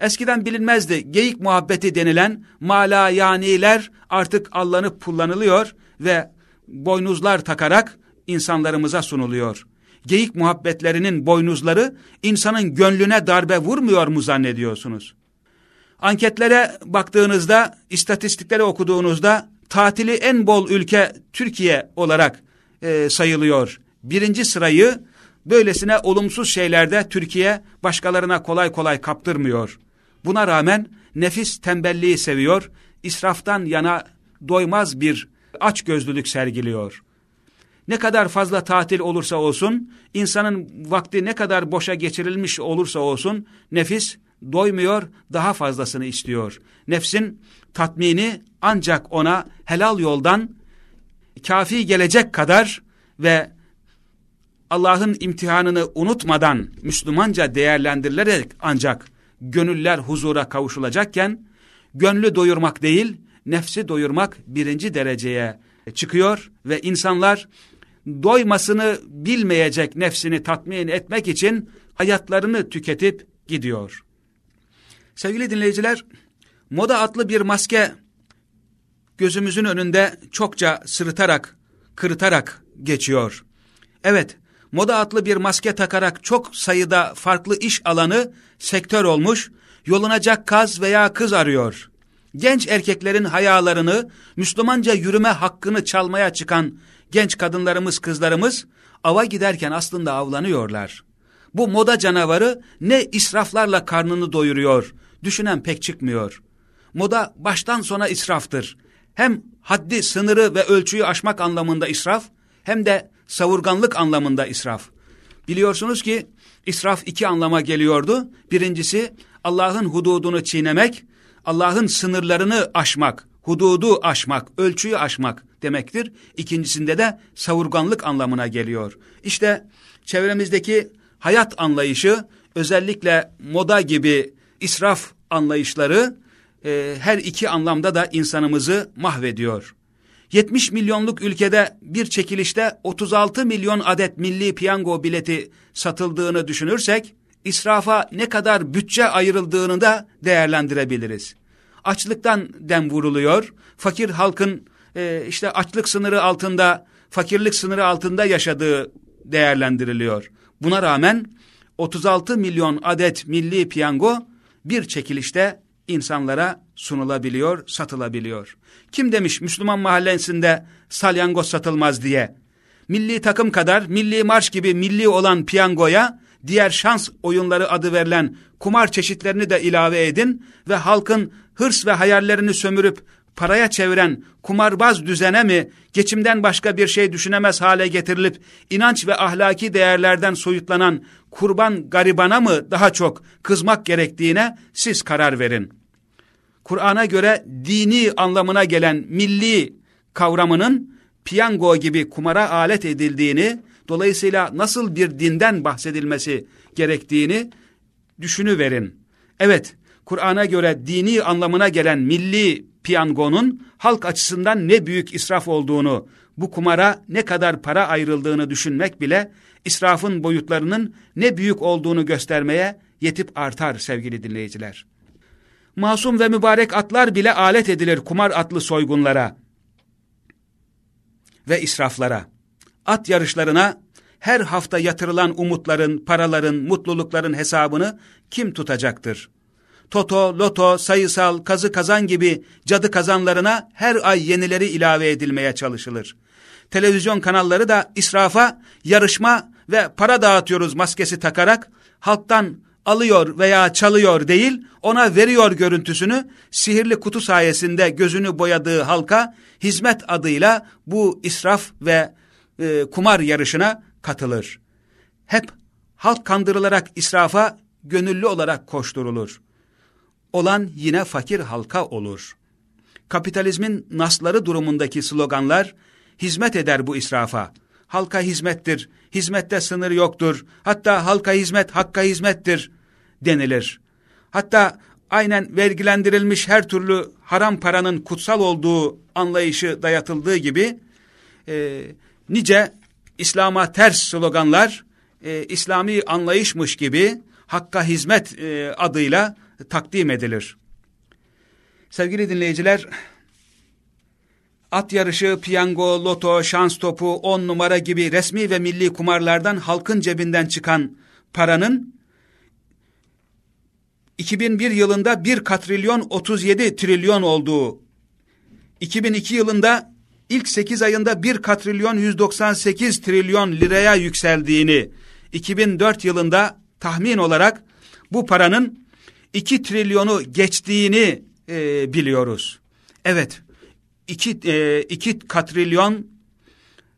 Eskiden bilinmezdi geyik muhabbeti denilen mala yaniler artık allanıp pullanılıyor ve boynuzlar takarak insanlarımıza sunuluyor geyik muhabbetlerinin boynuzları insanın gönlüne darbe vurmuyor mu zannediyorsunuz? Anketlere baktığınızda, istatistiklere okuduğunuzda tatili en bol ülke Türkiye olarak e, sayılıyor. Birinci sırayı böylesine olumsuz şeylerde Türkiye başkalarına kolay kolay kaptırmıyor. Buna rağmen nefis tembelliği seviyor, israftan yana doymaz bir açgözlülük sergiliyor. Ne kadar fazla tatil olursa olsun, insanın vakti ne kadar boşa geçirilmiş olursa olsun, nefis doymuyor, daha fazlasını istiyor. Nefsin tatmini ancak ona helal yoldan kafi gelecek kadar ve Allah'ın imtihanını unutmadan Müslümanca değerlendirilerek ancak gönüller huzura kavuşulacakken, gönlü doyurmak değil, nefsi doyurmak birinci dereceye çıkıyor ve insanlar doymasını bilmeyecek nefsini tatmin etmek için hayatlarını tüketip gidiyor. Sevgili dinleyiciler, moda adlı bir maske gözümüzün önünde çokça sırıtarak, kırıtarak geçiyor. Evet, moda adlı bir maske takarak çok sayıda farklı iş alanı sektör olmuş, yolunacak kaz veya kız arıyor. Genç erkeklerin hayalarını, Müslümanca yürüme hakkını çalmaya çıkan genç kadınlarımız, kızlarımız ava giderken aslında avlanıyorlar. Bu moda canavarı ne israflarla karnını doyuruyor, düşünen pek çıkmıyor. Moda baştan sona israftır. Hem haddi, sınırı ve ölçüyü aşmak anlamında israf, hem de savurganlık anlamında israf. Biliyorsunuz ki israf iki anlama geliyordu. Birincisi Allah'ın hududunu çiğnemek, Allah'ın sınırlarını aşmak, hududu aşmak, ölçüyü aşmak demektir. İkincisinde de savurganlık anlamına geliyor. İşte çevremizdeki hayat anlayışı özellikle moda gibi israf anlayışları e, her iki anlamda da insanımızı mahvediyor. 70 milyonluk ülkede bir çekilişte 36 milyon adet milli piyango bileti satıldığını düşünürsek, israfa ne kadar bütçe ayrıldığını da değerlendirebiliriz. Açlıktan dem vuruluyor, fakir halkın e, işte açlık sınırı altında, fakirlik sınırı altında yaşadığı değerlendiriliyor. Buna rağmen 36 milyon adet milli piyango bir çekilişte insanlara sunulabiliyor, satılabiliyor. Kim demiş Müslüman mahallesinde salyangoz satılmaz diye? Milli takım kadar milli marş gibi milli olan piyangoya diğer şans oyunları adı verilen kumar çeşitlerini de ilave edin ve halkın hırs ve hayallerini sömürüp paraya çeviren kumarbaz düzene mi geçimden başka bir şey düşünemez hale getirilip inanç ve ahlaki değerlerden soyutlanan kurban garibana mı daha çok kızmak gerektiğine siz karar verin. Kur'an'a göre dini anlamına gelen milli kavramının piyango gibi kumara alet edildiğini, dolayısıyla nasıl bir dinden bahsedilmesi gerektiğini düşünüverin. Evet, Kur'an'a göre dini anlamına gelen milli piyangonun halk açısından ne büyük israf olduğunu, bu kumara ne kadar para ayrıldığını düşünmek bile israfın boyutlarının ne büyük olduğunu göstermeye yetip artar sevgili dinleyiciler. Masum ve mübarek atlar bile alet edilir kumar atlı soygunlara ve israflara. At yarışlarına her hafta yatırılan umutların, paraların, mutlulukların hesabını kim tutacaktır? Toto, loto, sayısal, kazı kazan gibi cadı kazanlarına her ay yenileri ilave edilmeye çalışılır. Televizyon kanalları da israfa, yarışma ve para dağıtıyoruz maskesi takarak halktan alıyor veya çalıyor değil, ona veriyor görüntüsünü sihirli kutu sayesinde gözünü boyadığı halka hizmet adıyla bu israf ve e, kumar yarışına katılır. Hep halk kandırılarak israfa gönüllü olarak koşturulur. Olan yine fakir halka olur. Kapitalizmin nasları durumundaki sloganlar hizmet eder bu israfa. Halka hizmettir, hizmette sınır yoktur, hatta halka hizmet hakka hizmettir denilir. Hatta aynen vergilendirilmiş her türlü haram paranın kutsal olduğu anlayışı dayatıldığı gibi e, nice İslam'a ters sloganlar e, İslami anlayışmış gibi hakka hizmet e, adıyla takdim edilir. Sevgili dinleyiciler, at yarışı, piyango, loto, şans topu, on numara gibi resmi ve milli kumarlardan halkın cebinden çıkan paranın 2001 yılında 1 katrilyon 37 trilyon olduğu, 2002 yılında ilk 8 ayında 1 katrilyon 198 trilyon liraya yükseldiğini, 2004 yılında tahmin olarak bu paranın 2 trilyonu geçtiğini e, biliyoruz. Evet, 2, e, 2 katrilyon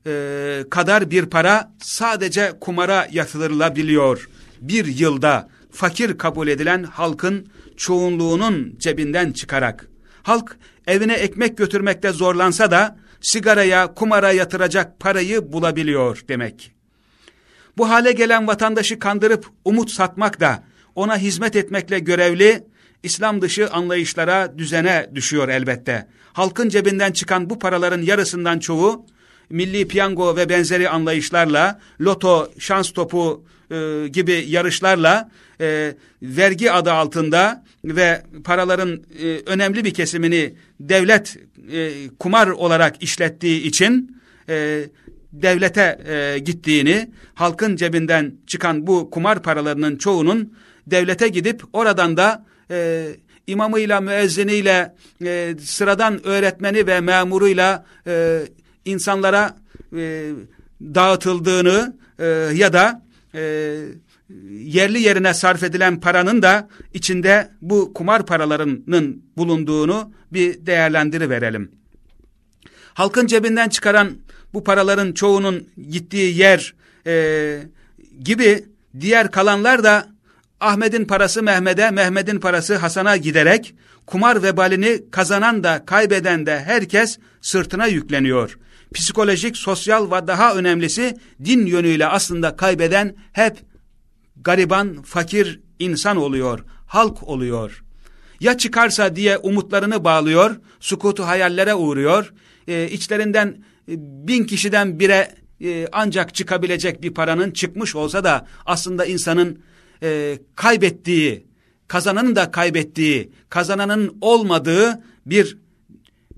e, kadar bir para sadece kumara yatırılabiliyor bir yılda fakir kabul edilen halkın çoğunluğunun cebinden çıkarak. Halk evine ekmek götürmekte zorlansa da sigaraya, kumara yatıracak parayı bulabiliyor demek. Bu hale gelen vatandaşı kandırıp umut satmak da ona hizmet etmekle görevli İslam dışı anlayışlara, düzene düşüyor elbette. Halkın cebinden çıkan bu paraların yarısından çoğu milli piyango ve benzeri anlayışlarla, loto, şans topu e, gibi yarışlarla e, vergi adı altında ve paraların e, önemli bir kesimini devlet e, kumar olarak işlettiği için e, devlete e, gittiğini, halkın cebinden çıkan bu kumar paralarının çoğunun devlete gidip oradan da e, imamıyla, müezziniyle, e, sıradan öğretmeni ve memuruyla e, insanlara e, dağıtıldığını e, ya da e, yerli yerine sarf edilen paranın da içinde bu kumar paralarının bulunduğunu bir değerlendiri verelim. Halkın cebinden çıkaran bu paraların çoğunun gittiği yer e, gibi diğer kalanlar da Ahmet'in parası Mehmet'e, Mehmet'in parası Hasan'a giderek kumar vebalini kazanan da kaybeden de herkes sırtına yükleniyor. Psikolojik, sosyal ve daha önemlisi din yönüyle aslında kaybeden hep gariban, fakir insan oluyor, halk oluyor. Ya çıkarsa diye umutlarını bağlıyor, sukutu hayallere uğruyor, e, içlerinden bin kişiden bire e, ancak çıkabilecek bir paranın çıkmış olsa da aslında insanın e, kaybettiği, kazananın da kaybettiği, kazananın olmadığı bir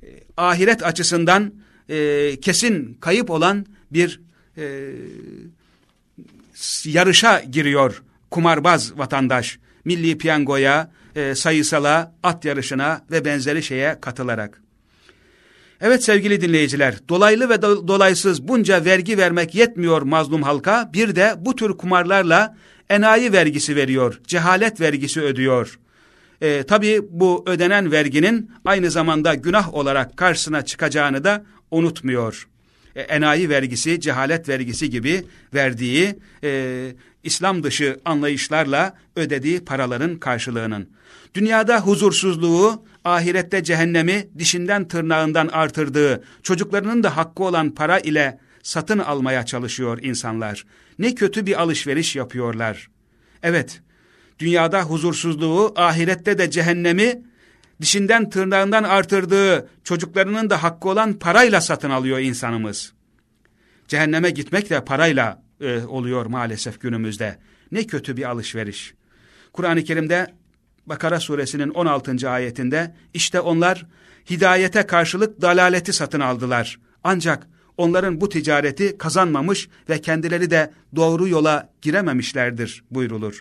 e, ahiret açısından e, kesin kayıp olan bir e, yarışa giriyor kumarbaz vatandaş. Milli piyangoya, e, sayısala, at yarışına ve benzeri şeye katılarak. Evet sevgili dinleyiciler, dolaylı ve do dolaysız bunca vergi vermek yetmiyor mazlum halka, bir de bu tür kumarlarla enayi vergisi veriyor, cehalet vergisi ödüyor. E, tabii bu ödenen verginin aynı zamanda günah olarak karşısına çıkacağını da unutmuyor. E, enayi vergisi, cehalet vergisi gibi verdiği e, İslam dışı anlayışlarla ödediği paraların karşılığının. Dünyada huzursuzluğu, ahirette cehennemi dişinden tırnağından artırdığı, çocuklarının da hakkı olan para ile satın almaya çalışıyor insanlar. Ne kötü bir alışveriş yapıyorlar. Evet, dünyada huzursuzluğu, ahirette de cehennemi dişinden tırnağından artırdığı, çocuklarının da hakkı olan parayla satın alıyor insanımız. Cehenneme gitmek de parayla e, oluyor maalesef günümüzde. Ne kötü bir alışveriş. Kur'an-ı Kerim'de Bakara suresinin 16. ayetinde işte onlar hidayete karşılık dalaleti satın aldılar. Ancak onların bu ticareti kazanmamış ve kendileri de doğru yola girememişlerdir buyrulur.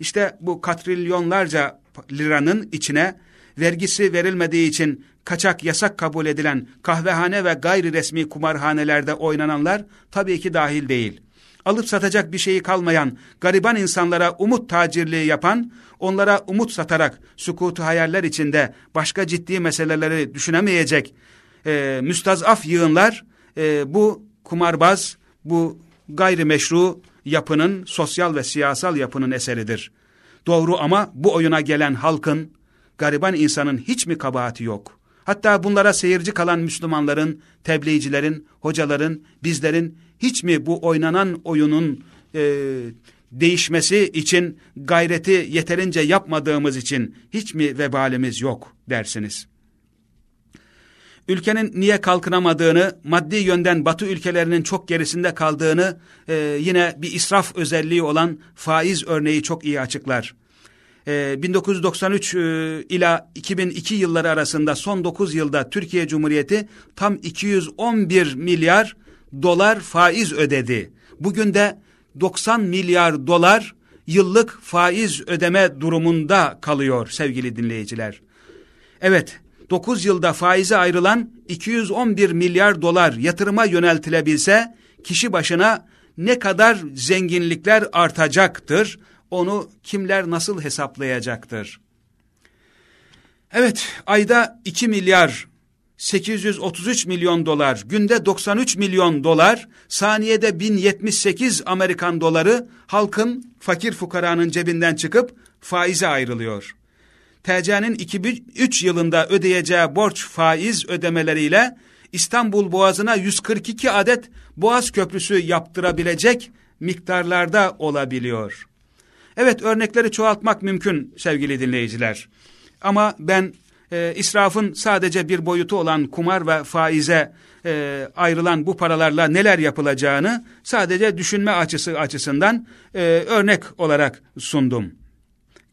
İşte bu katrilyonlarca liranın içine vergisi verilmediği için kaçak yasak kabul edilen kahvehane ve gayri resmi kumarhanelerde oynananlar tabii ki dahil değil. Alıp satacak bir şeyi kalmayan, gariban insanlara umut tacirliği yapan, onlara umut satarak sukutu hayaller içinde başka ciddi meseleleri düşünemeyecek e, müstazaf yığınlar e, bu kumarbaz, bu gayrimeşru yapının, sosyal ve siyasal yapının eseridir. Doğru ama bu oyuna gelen halkın, gariban insanın hiç mi kabahati yok? Hatta bunlara seyirci kalan Müslümanların, tebliğcilerin, hocaların, bizlerin hiç mi bu oynanan oyunun e, değişmesi için gayreti yeterince yapmadığımız için hiç mi vebalimiz yok dersiniz? Ülkenin niye kalkınamadığını, maddi yönden batı ülkelerinin çok gerisinde kaldığını e, yine bir israf özelliği olan faiz örneği çok iyi açıklar. 1993 e, e, ila 2002 yılları arasında son 9 yılda Türkiye Cumhuriyeti tam 211 milyar dolar faiz ödedi. Bugün de 90 milyar dolar yıllık faiz ödeme durumunda kalıyor sevgili dinleyiciler. Evet 9 yılda faize ayrılan 211 milyar dolar yatırıma yöneltilebilse kişi başına ne kadar zenginlikler artacaktır? Onu kimler nasıl hesaplayacaktır? Evet ayda 2 milyar 833 milyon dolar, günde 93 milyon dolar, saniyede 1078 Amerikan doları halkın, fakir fukaranın cebinden çıkıp faize ayrılıyor. TC'nin 2003 yılında ödeyeceği borç faiz ödemeleriyle İstanbul Boğazı'na 142 adet Boğaz Köprüsü yaptırabilecek miktarlarda olabiliyor. Evet örnekleri çoğaltmak mümkün sevgili dinleyiciler. Ama ben e, israfın sadece bir boyutu olan kumar ve faize e, ayrılan bu paralarla neler yapılacağını sadece düşünme açısı açısından e, örnek olarak sundum.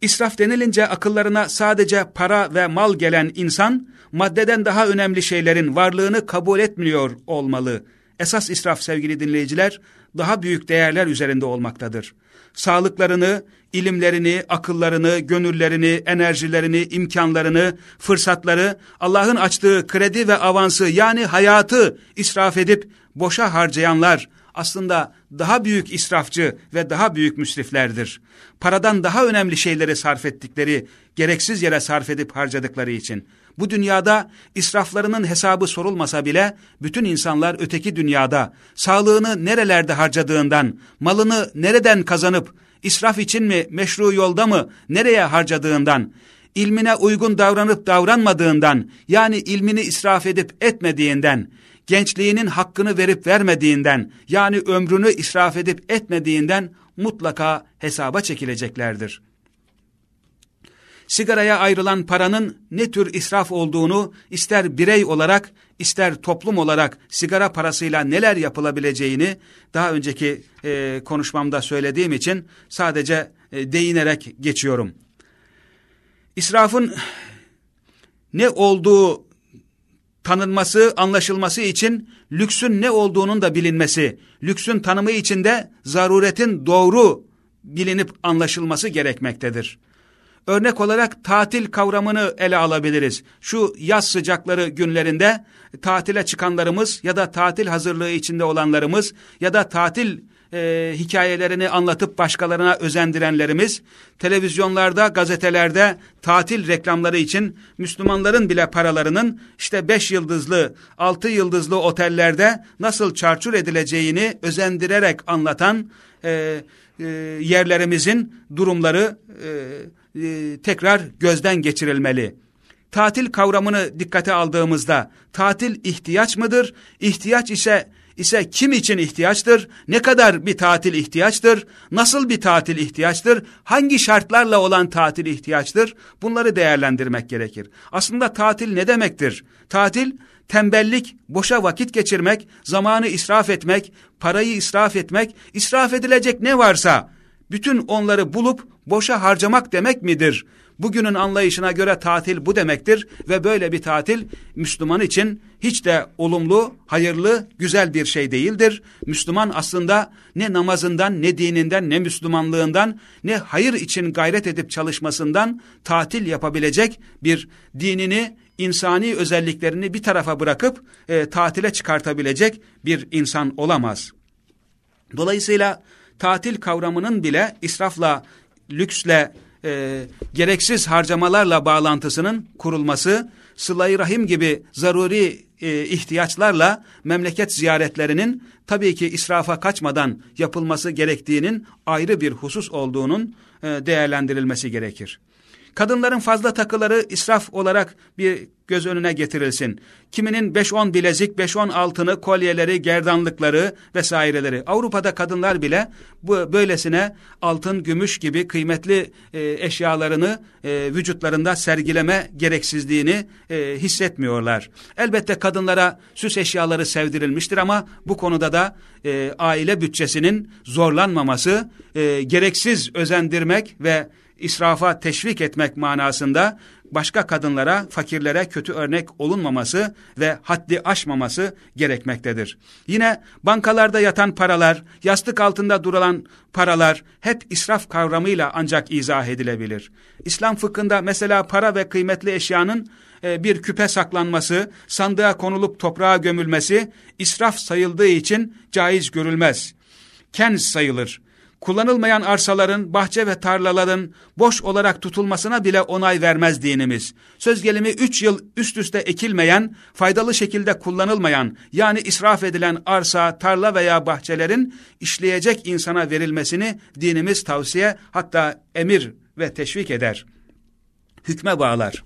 İsraf denilince akıllarına sadece para ve mal gelen insan, maddeden daha önemli şeylerin varlığını kabul etmiyor olmalı. Esas israf sevgili dinleyiciler, daha büyük değerler üzerinde olmaktadır. Sağlıklarını, ilimlerini, akıllarını, gönüllerini, enerjilerini, imkanlarını, fırsatları, Allah'ın açtığı kredi ve avansı yani hayatı israf edip boşa harcayanlar aslında daha büyük israfçı ve daha büyük müsriflerdir. Paradan daha önemli şeyleri sarf ettikleri, gereksiz yere sarf edip harcadıkları için. Bu dünyada israflarının hesabı sorulmasa bile bütün insanlar öteki dünyada sağlığını nerelerde harcadığından, malını nereden kazanıp israf için mi, meşru yolda mı, nereye harcadığından, ilmine uygun davranıp davranmadığından, yani ilmini israf edip etmediğinden, gençliğinin hakkını verip vermediğinden, yani ömrünü israf edip etmediğinden mutlaka hesaba çekileceklerdir. Sigaraya ayrılan paranın ne tür israf olduğunu ister birey olarak ister toplum olarak sigara parasıyla neler yapılabileceğini daha önceki e, konuşmamda söylediğim için sadece e, değinerek geçiyorum. İsrafın ne olduğu tanınması, anlaşılması için lüksün ne olduğunun da bilinmesi, lüksün tanımı içinde zaruretin doğru bilinip anlaşılması gerekmektedir. Örnek olarak tatil kavramını ele alabiliriz. Şu yaz sıcakları günlerinde tatile çıkanlarımız ya da tatil hazırlığı içinde olanlarımız ya da tatil e, hikayelerini anlatıp başkalarına özendirenlerimiz, televizyonlarda, gazetelerde tatil reklamları için Müslümanların bile paralarının işte beş yıldızlı, altı yıldızlı otellerde nasıl çarçur edileceğini özendirerek anlatan e, e, yerlerimizin durumları e, e, tekrar gözden geçirilmeli. Tatil kavramını dikkate aldığımızda tatil ihtiyaç mıdır? İhtiyaç ise ise kim için ihtiyaçtır? Ne kadar bir tatil ihtiyaçtır? Nasıl bir tatil ihtiyaçtır? Hangi şartlarla olan tatil ihtiyaçtır? Bunları değerlendirmek gerekir. Aslında tatil ne demektir? Tatil tembellik, boşa vakit geçirmek, zamanı israf etmek, parayı israf etmek, israf edilecek ne varsa bütün onları bulup boşa harcamak demek midir? Bugünün anlayışına göre tatil bu demektir ve böyle bir tatil Müslüman için hiç de olumlu, hayırlı, güzel bir şey değildir. Müslüman aslında ne namazından, ne dininden, ne Müslümanlığından, ne hayır için gayret edip çalışmasından tatil yapabilecek bir dinini, insani özelliklerini bir tarafa bırakıp e, tatile çıkartabilecek bir insan olamaz. Dolayısıyla tatil kavramının bile israfla, lüksle, e, gereksiz harcamalarla bağlantısının kurulması, sıla rahim gibi zaruri e, ihtiyaçlarla memleket ziyaretlerinin tabii ki israfa kaçmadan yapılması gerektiğinin ayrı bir husus olduğunun e, değerlendirilmesi gerekir. Kadınların fazla takıları israf olarak bir göz önüne getirilsin. Kiminin 5-10 bilezik, 5-10 altını, kolyeleri, gerdanlıkları vesaireleri. Avrupa'da kadınlar bile bu böylesine altın, gümüş gibi kıymetli e, eşyalarını e, vücutlarında sergileme gereksizliğini e, hissetmiyorlar. Elbette kadınlara süs eşyaları sevdirilmiştir ama bu konuda da e, aile bütçesinin zorlanmaması, e, gereksiz özendirmek ve israfa teşvik etmek manasında başka kadınlara, fakirlere kötü örnek olunmaması ve haddi aşmaması gerekmektedir. Yine bankalarda yatan paralar, yastık altında durulan paralar hep israf kavramıyla ancak izah edilebilir. İslam fıkhında mesela para ve kıymetli eşyanın e, bir küpe saklanması, sandığa konulup toprağa gömülmesi israf sayıldığı için caiz görülmez. Kenz sayılır kullanılmayan arsaların, bahçe ve tarlaların boş olarak tutulmasına bile onay vermez dinimiz. Söz gelimi üç yıl üst üste ekilmeyen, faydalı şekilde kullanılmayan, yani israf edilen arsa, tarla veya bahçelerin işleyecek insana verilmesini dinimiz tavsiye, hatta emir ve teşvik eder. Hükme bağlar.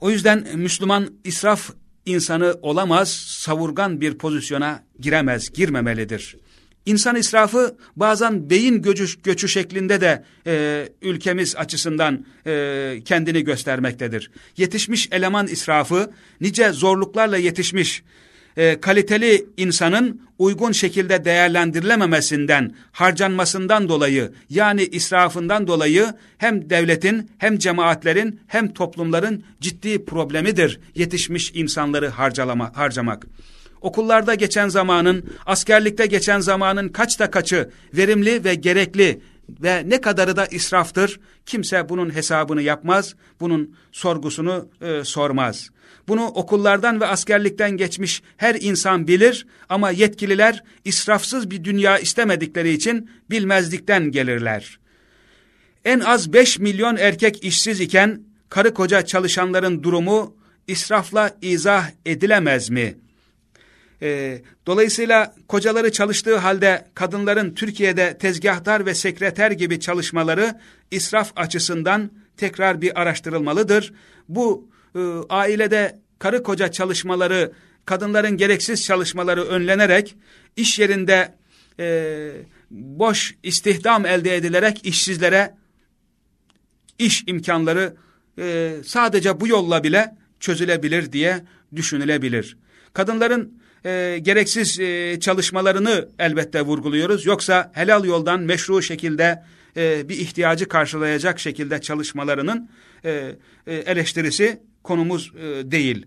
O yüzden Müslüman israf insanı olamaz, savurgan bir pozisyona giremez, girmemelidir. İnsan israfı bazen beyin göçü, göçü şeklinde de e, ülkemiz açısından e, kendini göstermektedir. Yetişmiş eleman israfı nice zorluklarla yetişmiş e, kaliteli insanın uygun şekilde değerlendirilememesinden, harcanmasından dolayı yani israfından dolayı hem devletin hem cemaatlerin hem toplumların ciddi problemidir yetişmiş insanları harcalama, harcamak okullarda geçen zamanın, askerlikte geçen zamanın kaçta kaçı verimli ve gerekli ve ne kadarı da israftır. Kimse bunun hesabını yapmaz, bunun sorgusunu e, sormaz. Bunu okullardan ve askerlikten geçmiş her insan bilir ama yetkililer israfsız bir dünya istemedikleri için bilmezlikten gelirler. En az 5 milyon erkek işsiz iken karı koca çalışanların durumu israfla izah edilemez mi?'' E, dolayısıyla kocaları çalıştığı halde kadınların Türkiye'de tezgahtar ve sekreter gibi çalışmaları israf açısından tekrar bir araştırılmalıdır. Bu e, ailede karı koca çalışmaları, kadınların gereksiz çalışmaları önlenerek iş yerinde e, boş istihdam elde edilerek işsizlere iş imkanları e, sadece bu yolla bile çözülebilir diye düşünülebilir. Kadınların e, gereksiz e, çalışmalarını elbette vurguluyoruz. Yoksa helal yoldan meşru şekilde e, bir ihtiyacı karşılayacak şekilde çalışmalarının e, e, eleştirisi konumuz e, değil.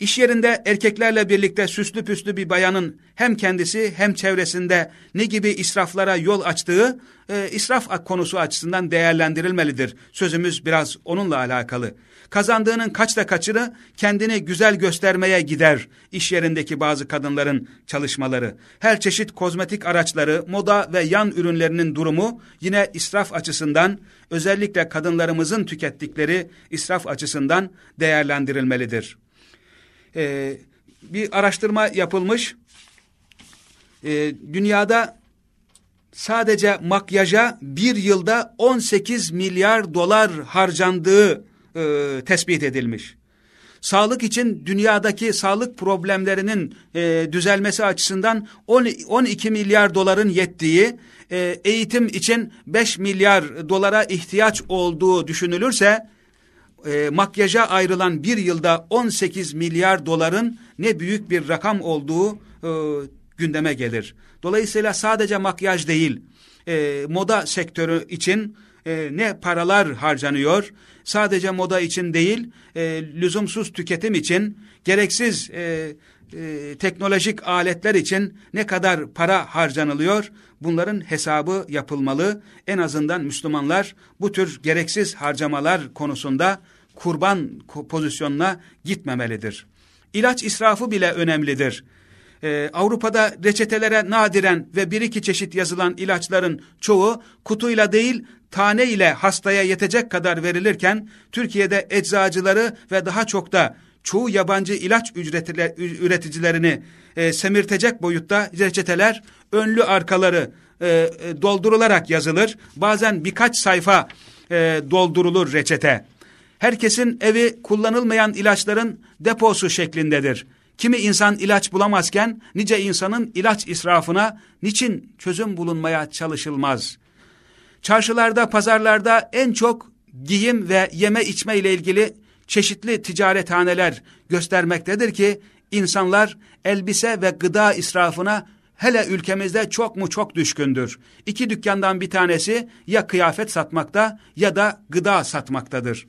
İş yerinde erkeklerle birlikte süslü püslü bir bayanın hem kendisi hem çevresinde ne gibi israflara yol açtığı e, israf konusu açısından değerlendirilmelidir. Sözümüz biraz onunla alakalı. Kazandığının kaçta kaçını kendini güzel göstermeye gider iş yerindeki bazı kadınların çalışmaları. Her çeşit kozmetik araçları, moda ve yan ürünlerinin durumu yine israf açısından özellikle kadınlarımızın tükettikleri israf açısından değerlendirilmelidir. Ee, bir araştırma yapılmış. Ee, dünyada sadece makyaja bir yılda 18 milyar dolar harcandığı e, tespit edilmiş. Sağlık için dünyadaki sağlık problemlerinin e, düzelmesi açısından 10, 12 milyar doların yettiği, e, eğitim için 5 milyar dolara ihtiyaç olduğu düşünülürse, e, makyaja ayrılan bir yılda 18 milyar doların ne büyük bir rakam olduğu e, gündeme gelir. Dolayısıyla sadece makyaj değil, e, moda sektörü için e, ne paralar harcanıyor, sadece moda için değil, e, lüzumsuz tüketim için, gereksiz e, e, teknolojik aletler için ne kadar para harcanılıyor, bunların hesabı yapılmalı. En azından Müslümanlar bu tür gereksiz harcamalar konusunda kurban pozisyonuna gitmemelidir. İlaç israfı bile önemlidir. Ee, Avrupa'da reçetelere nadiren ve bir iki çeşit yazılan ilaçların çoğu kutuyla değil tane ile hastaya yetecek kadar verilirken Türkiye'de eczacıları ve daha çok da çoğu yabancı ilaç üreticilerini e, semirtecek boyutta reçeteler önlü arkaları e, e, doldurularak yazılır. Bazen birkaç sayfa e, doldurulur reçete. Herkesin evi kullanılmayan ilaçların deposu şeklindedir. Kimi insan ilaç bulamazken nice insanın ilaç israfına niçin çözüm bulunmaya çalışılmaz? Çarşılarda, pazarlarda en çok giyim ve yeme içme ile ilgili çeşitli ticarethaneler göstermektedir ki insanlar elbise ve gıda israfına hele ülkemizde çok mu çok düşkündür. İki dükkandan bir tanesi ya kıyafet satmakta ya da gıda satmaktadır.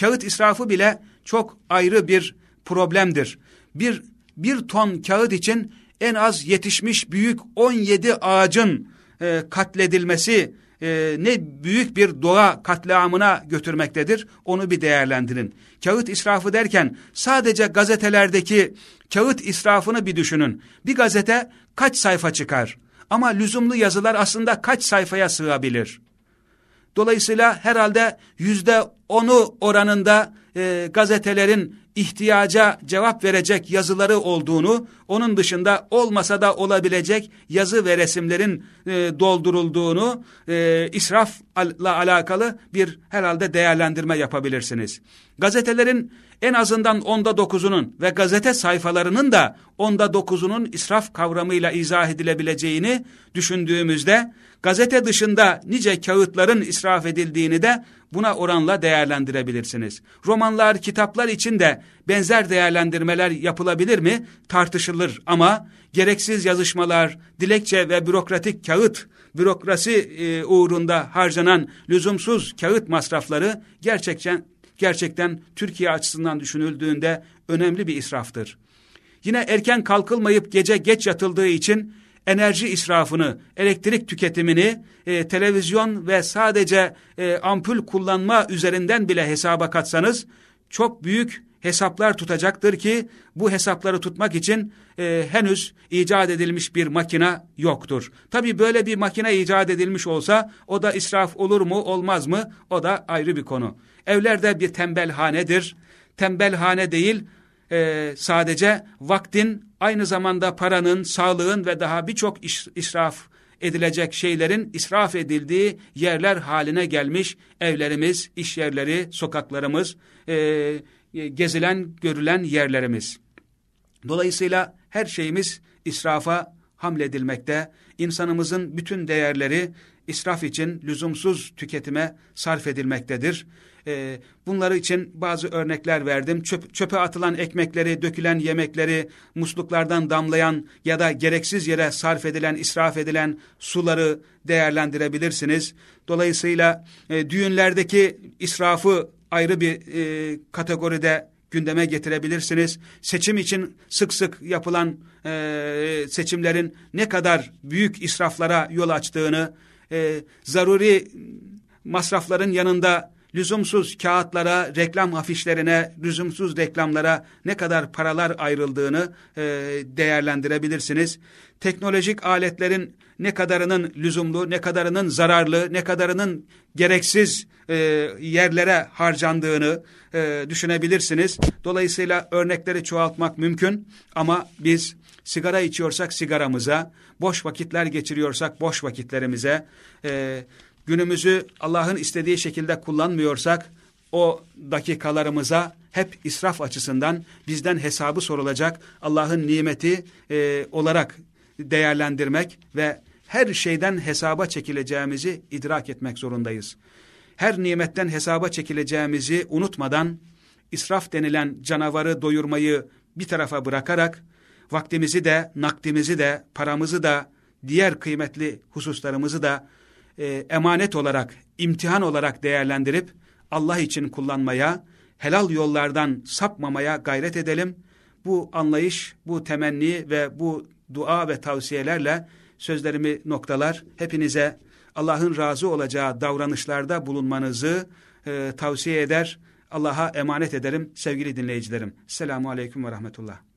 Kağıt israfı bile çok ayrı bir problemdir. Bir, bir ton kağıt için en az yetişmiş büyük 17 ağacın e, katledilmesi e, ne büyük bir doğa katliamına götürmektedir. Onu bir değerlendirin. Kağıt israfı derken sadece gazetelerdeki kağıt israfını bir düşünün. Bir gazete kaç sayfa çıkar? Ama lüzumlu yazılar aslında kaç sayfaya sığabilir? Dolayısıyla herhalde yüzde onu oranında e, gazetelerin ihtiyaca cevap verecek yazıları olduğunu, onun dışında olmasa da olabilecek yazı ve resimlerin e, doldurulduğunu, e, israfla alakalı bir herhalde değerlendirme yapabilirsiniz. Gazetelerin en azından onda dokuzunun ve gazete sayfalarının da onda dokuzunun israf kavramıyla izah edilebileceğini düşündüğümüzde, gazete dışında nice kağıtların israf edildiğini de buna oranla değerlendirebilirsiniz. Romanlar, kitaplar için de benzer değerlendirmeler yapılabilir mi? Tartışılır ama gereksiz yazışmalar, dilekçe ve bürokratik kağıt, bürokrasi e, uğrunda harcanan lüzumsuz kağıt masrafları gerçekten gerçekten Türkiye açısından düşünüldüğünde önemli bir israftır. Yine erken kalkılmayıp gece geç yatıldığı için enerji israfını, elektrik tüketimini, e, televizyon ve sadece e, ampul kullanma üzerinden bile hesaba katsanız çok büyük hesaplar tutacaktır ki bu hesapları tutmak için e, henüz icat edilmiş bir makine yoktur. Tabi böyle bir makine icat edilmiş olsa o da israf olur mu olmaz mı o da ayrı bir konu. Evlerde bir tembelhanedir. Tembelhane değil e, sadece vaktin aynı zamanda paranın, sağlığın ve daha birçok israf edilecek şeylerin israf edildiği yerler haline gelmiş evlerimiz, iş yerleri, sokaklarımız, e, gezilen, görülen yerlerimiz. Dolayısıyla her şeyimiz israfa hamledilmekte. İnsanımızın bütün değerleri israf için lüzumsuz tüketime sarf edilmektedir. E, bunları için bazı örnekler verdim. Çöp, çöpe atılan ekmekleri, dökülen yemekleri, musluklardan damlayan ya da gereksiz yere sarf edilen, israf edilen suları değerlendirebilirsiniz. Dolayısıyla e, düğünlerdeki israfı ayrı bir e, kategoride gündeme getirebilirsiniz. Seçim için sık sık yapılan e, seçimlerin ne kadar büyük israflara yol açtığını, e, zaruri masrafların yanında lüzumsuz kağıtlara, reklam afişlerine, lüzumsuz reklamlara ne kadar paralar ayrıldığını e, değerlendirebilirsiniz. Teknolojik aletlerin ne kadarının lüzumlu, ne kadarının zararlı, ne kadarının gereksiz e, yerlere harcandığını e, düşünebilirsiniz. Dolayısıyla örnekleri çoğaltmak mümkün ama biz sigara içiyorsak sigaramıza, boş vakitler geçiriyorsak boş vakitlerimize, e, günümüzü Allah'ın istediği şekilde kullanmıyorsak o dakikalarımıza hep israf açısından bizden hesabı sorulacak Allah'ın nimeti e, olarak değerlendirmek ve her şeyden hesaba çekileceğimizi idrak etmek zorundayız. Her nimetten hesaba çekileceğimizi unutmadan israf denilen canavarı doyurmayı bir tarafa bırakarak vaktimizi de, nakdimizi de, paramızı da, diğer kıymetli hususlarımızı da e, emanet olarak, imtihan olarak değerlendirip Allah için kullanmaya, helal yollardan sapmamaya gayret edelim. Bu anlayış, bu temenni ve bu dua ve tavsiyelerle sözlerimi noktalar. Hepinize Allah'ın razı olacağı davranışlarda bulunmanızı e, tavsiye eder. Allah'a emanet ederim sevgili dinleyicilerim. Selamun Aleyküm ve Rahmetullah.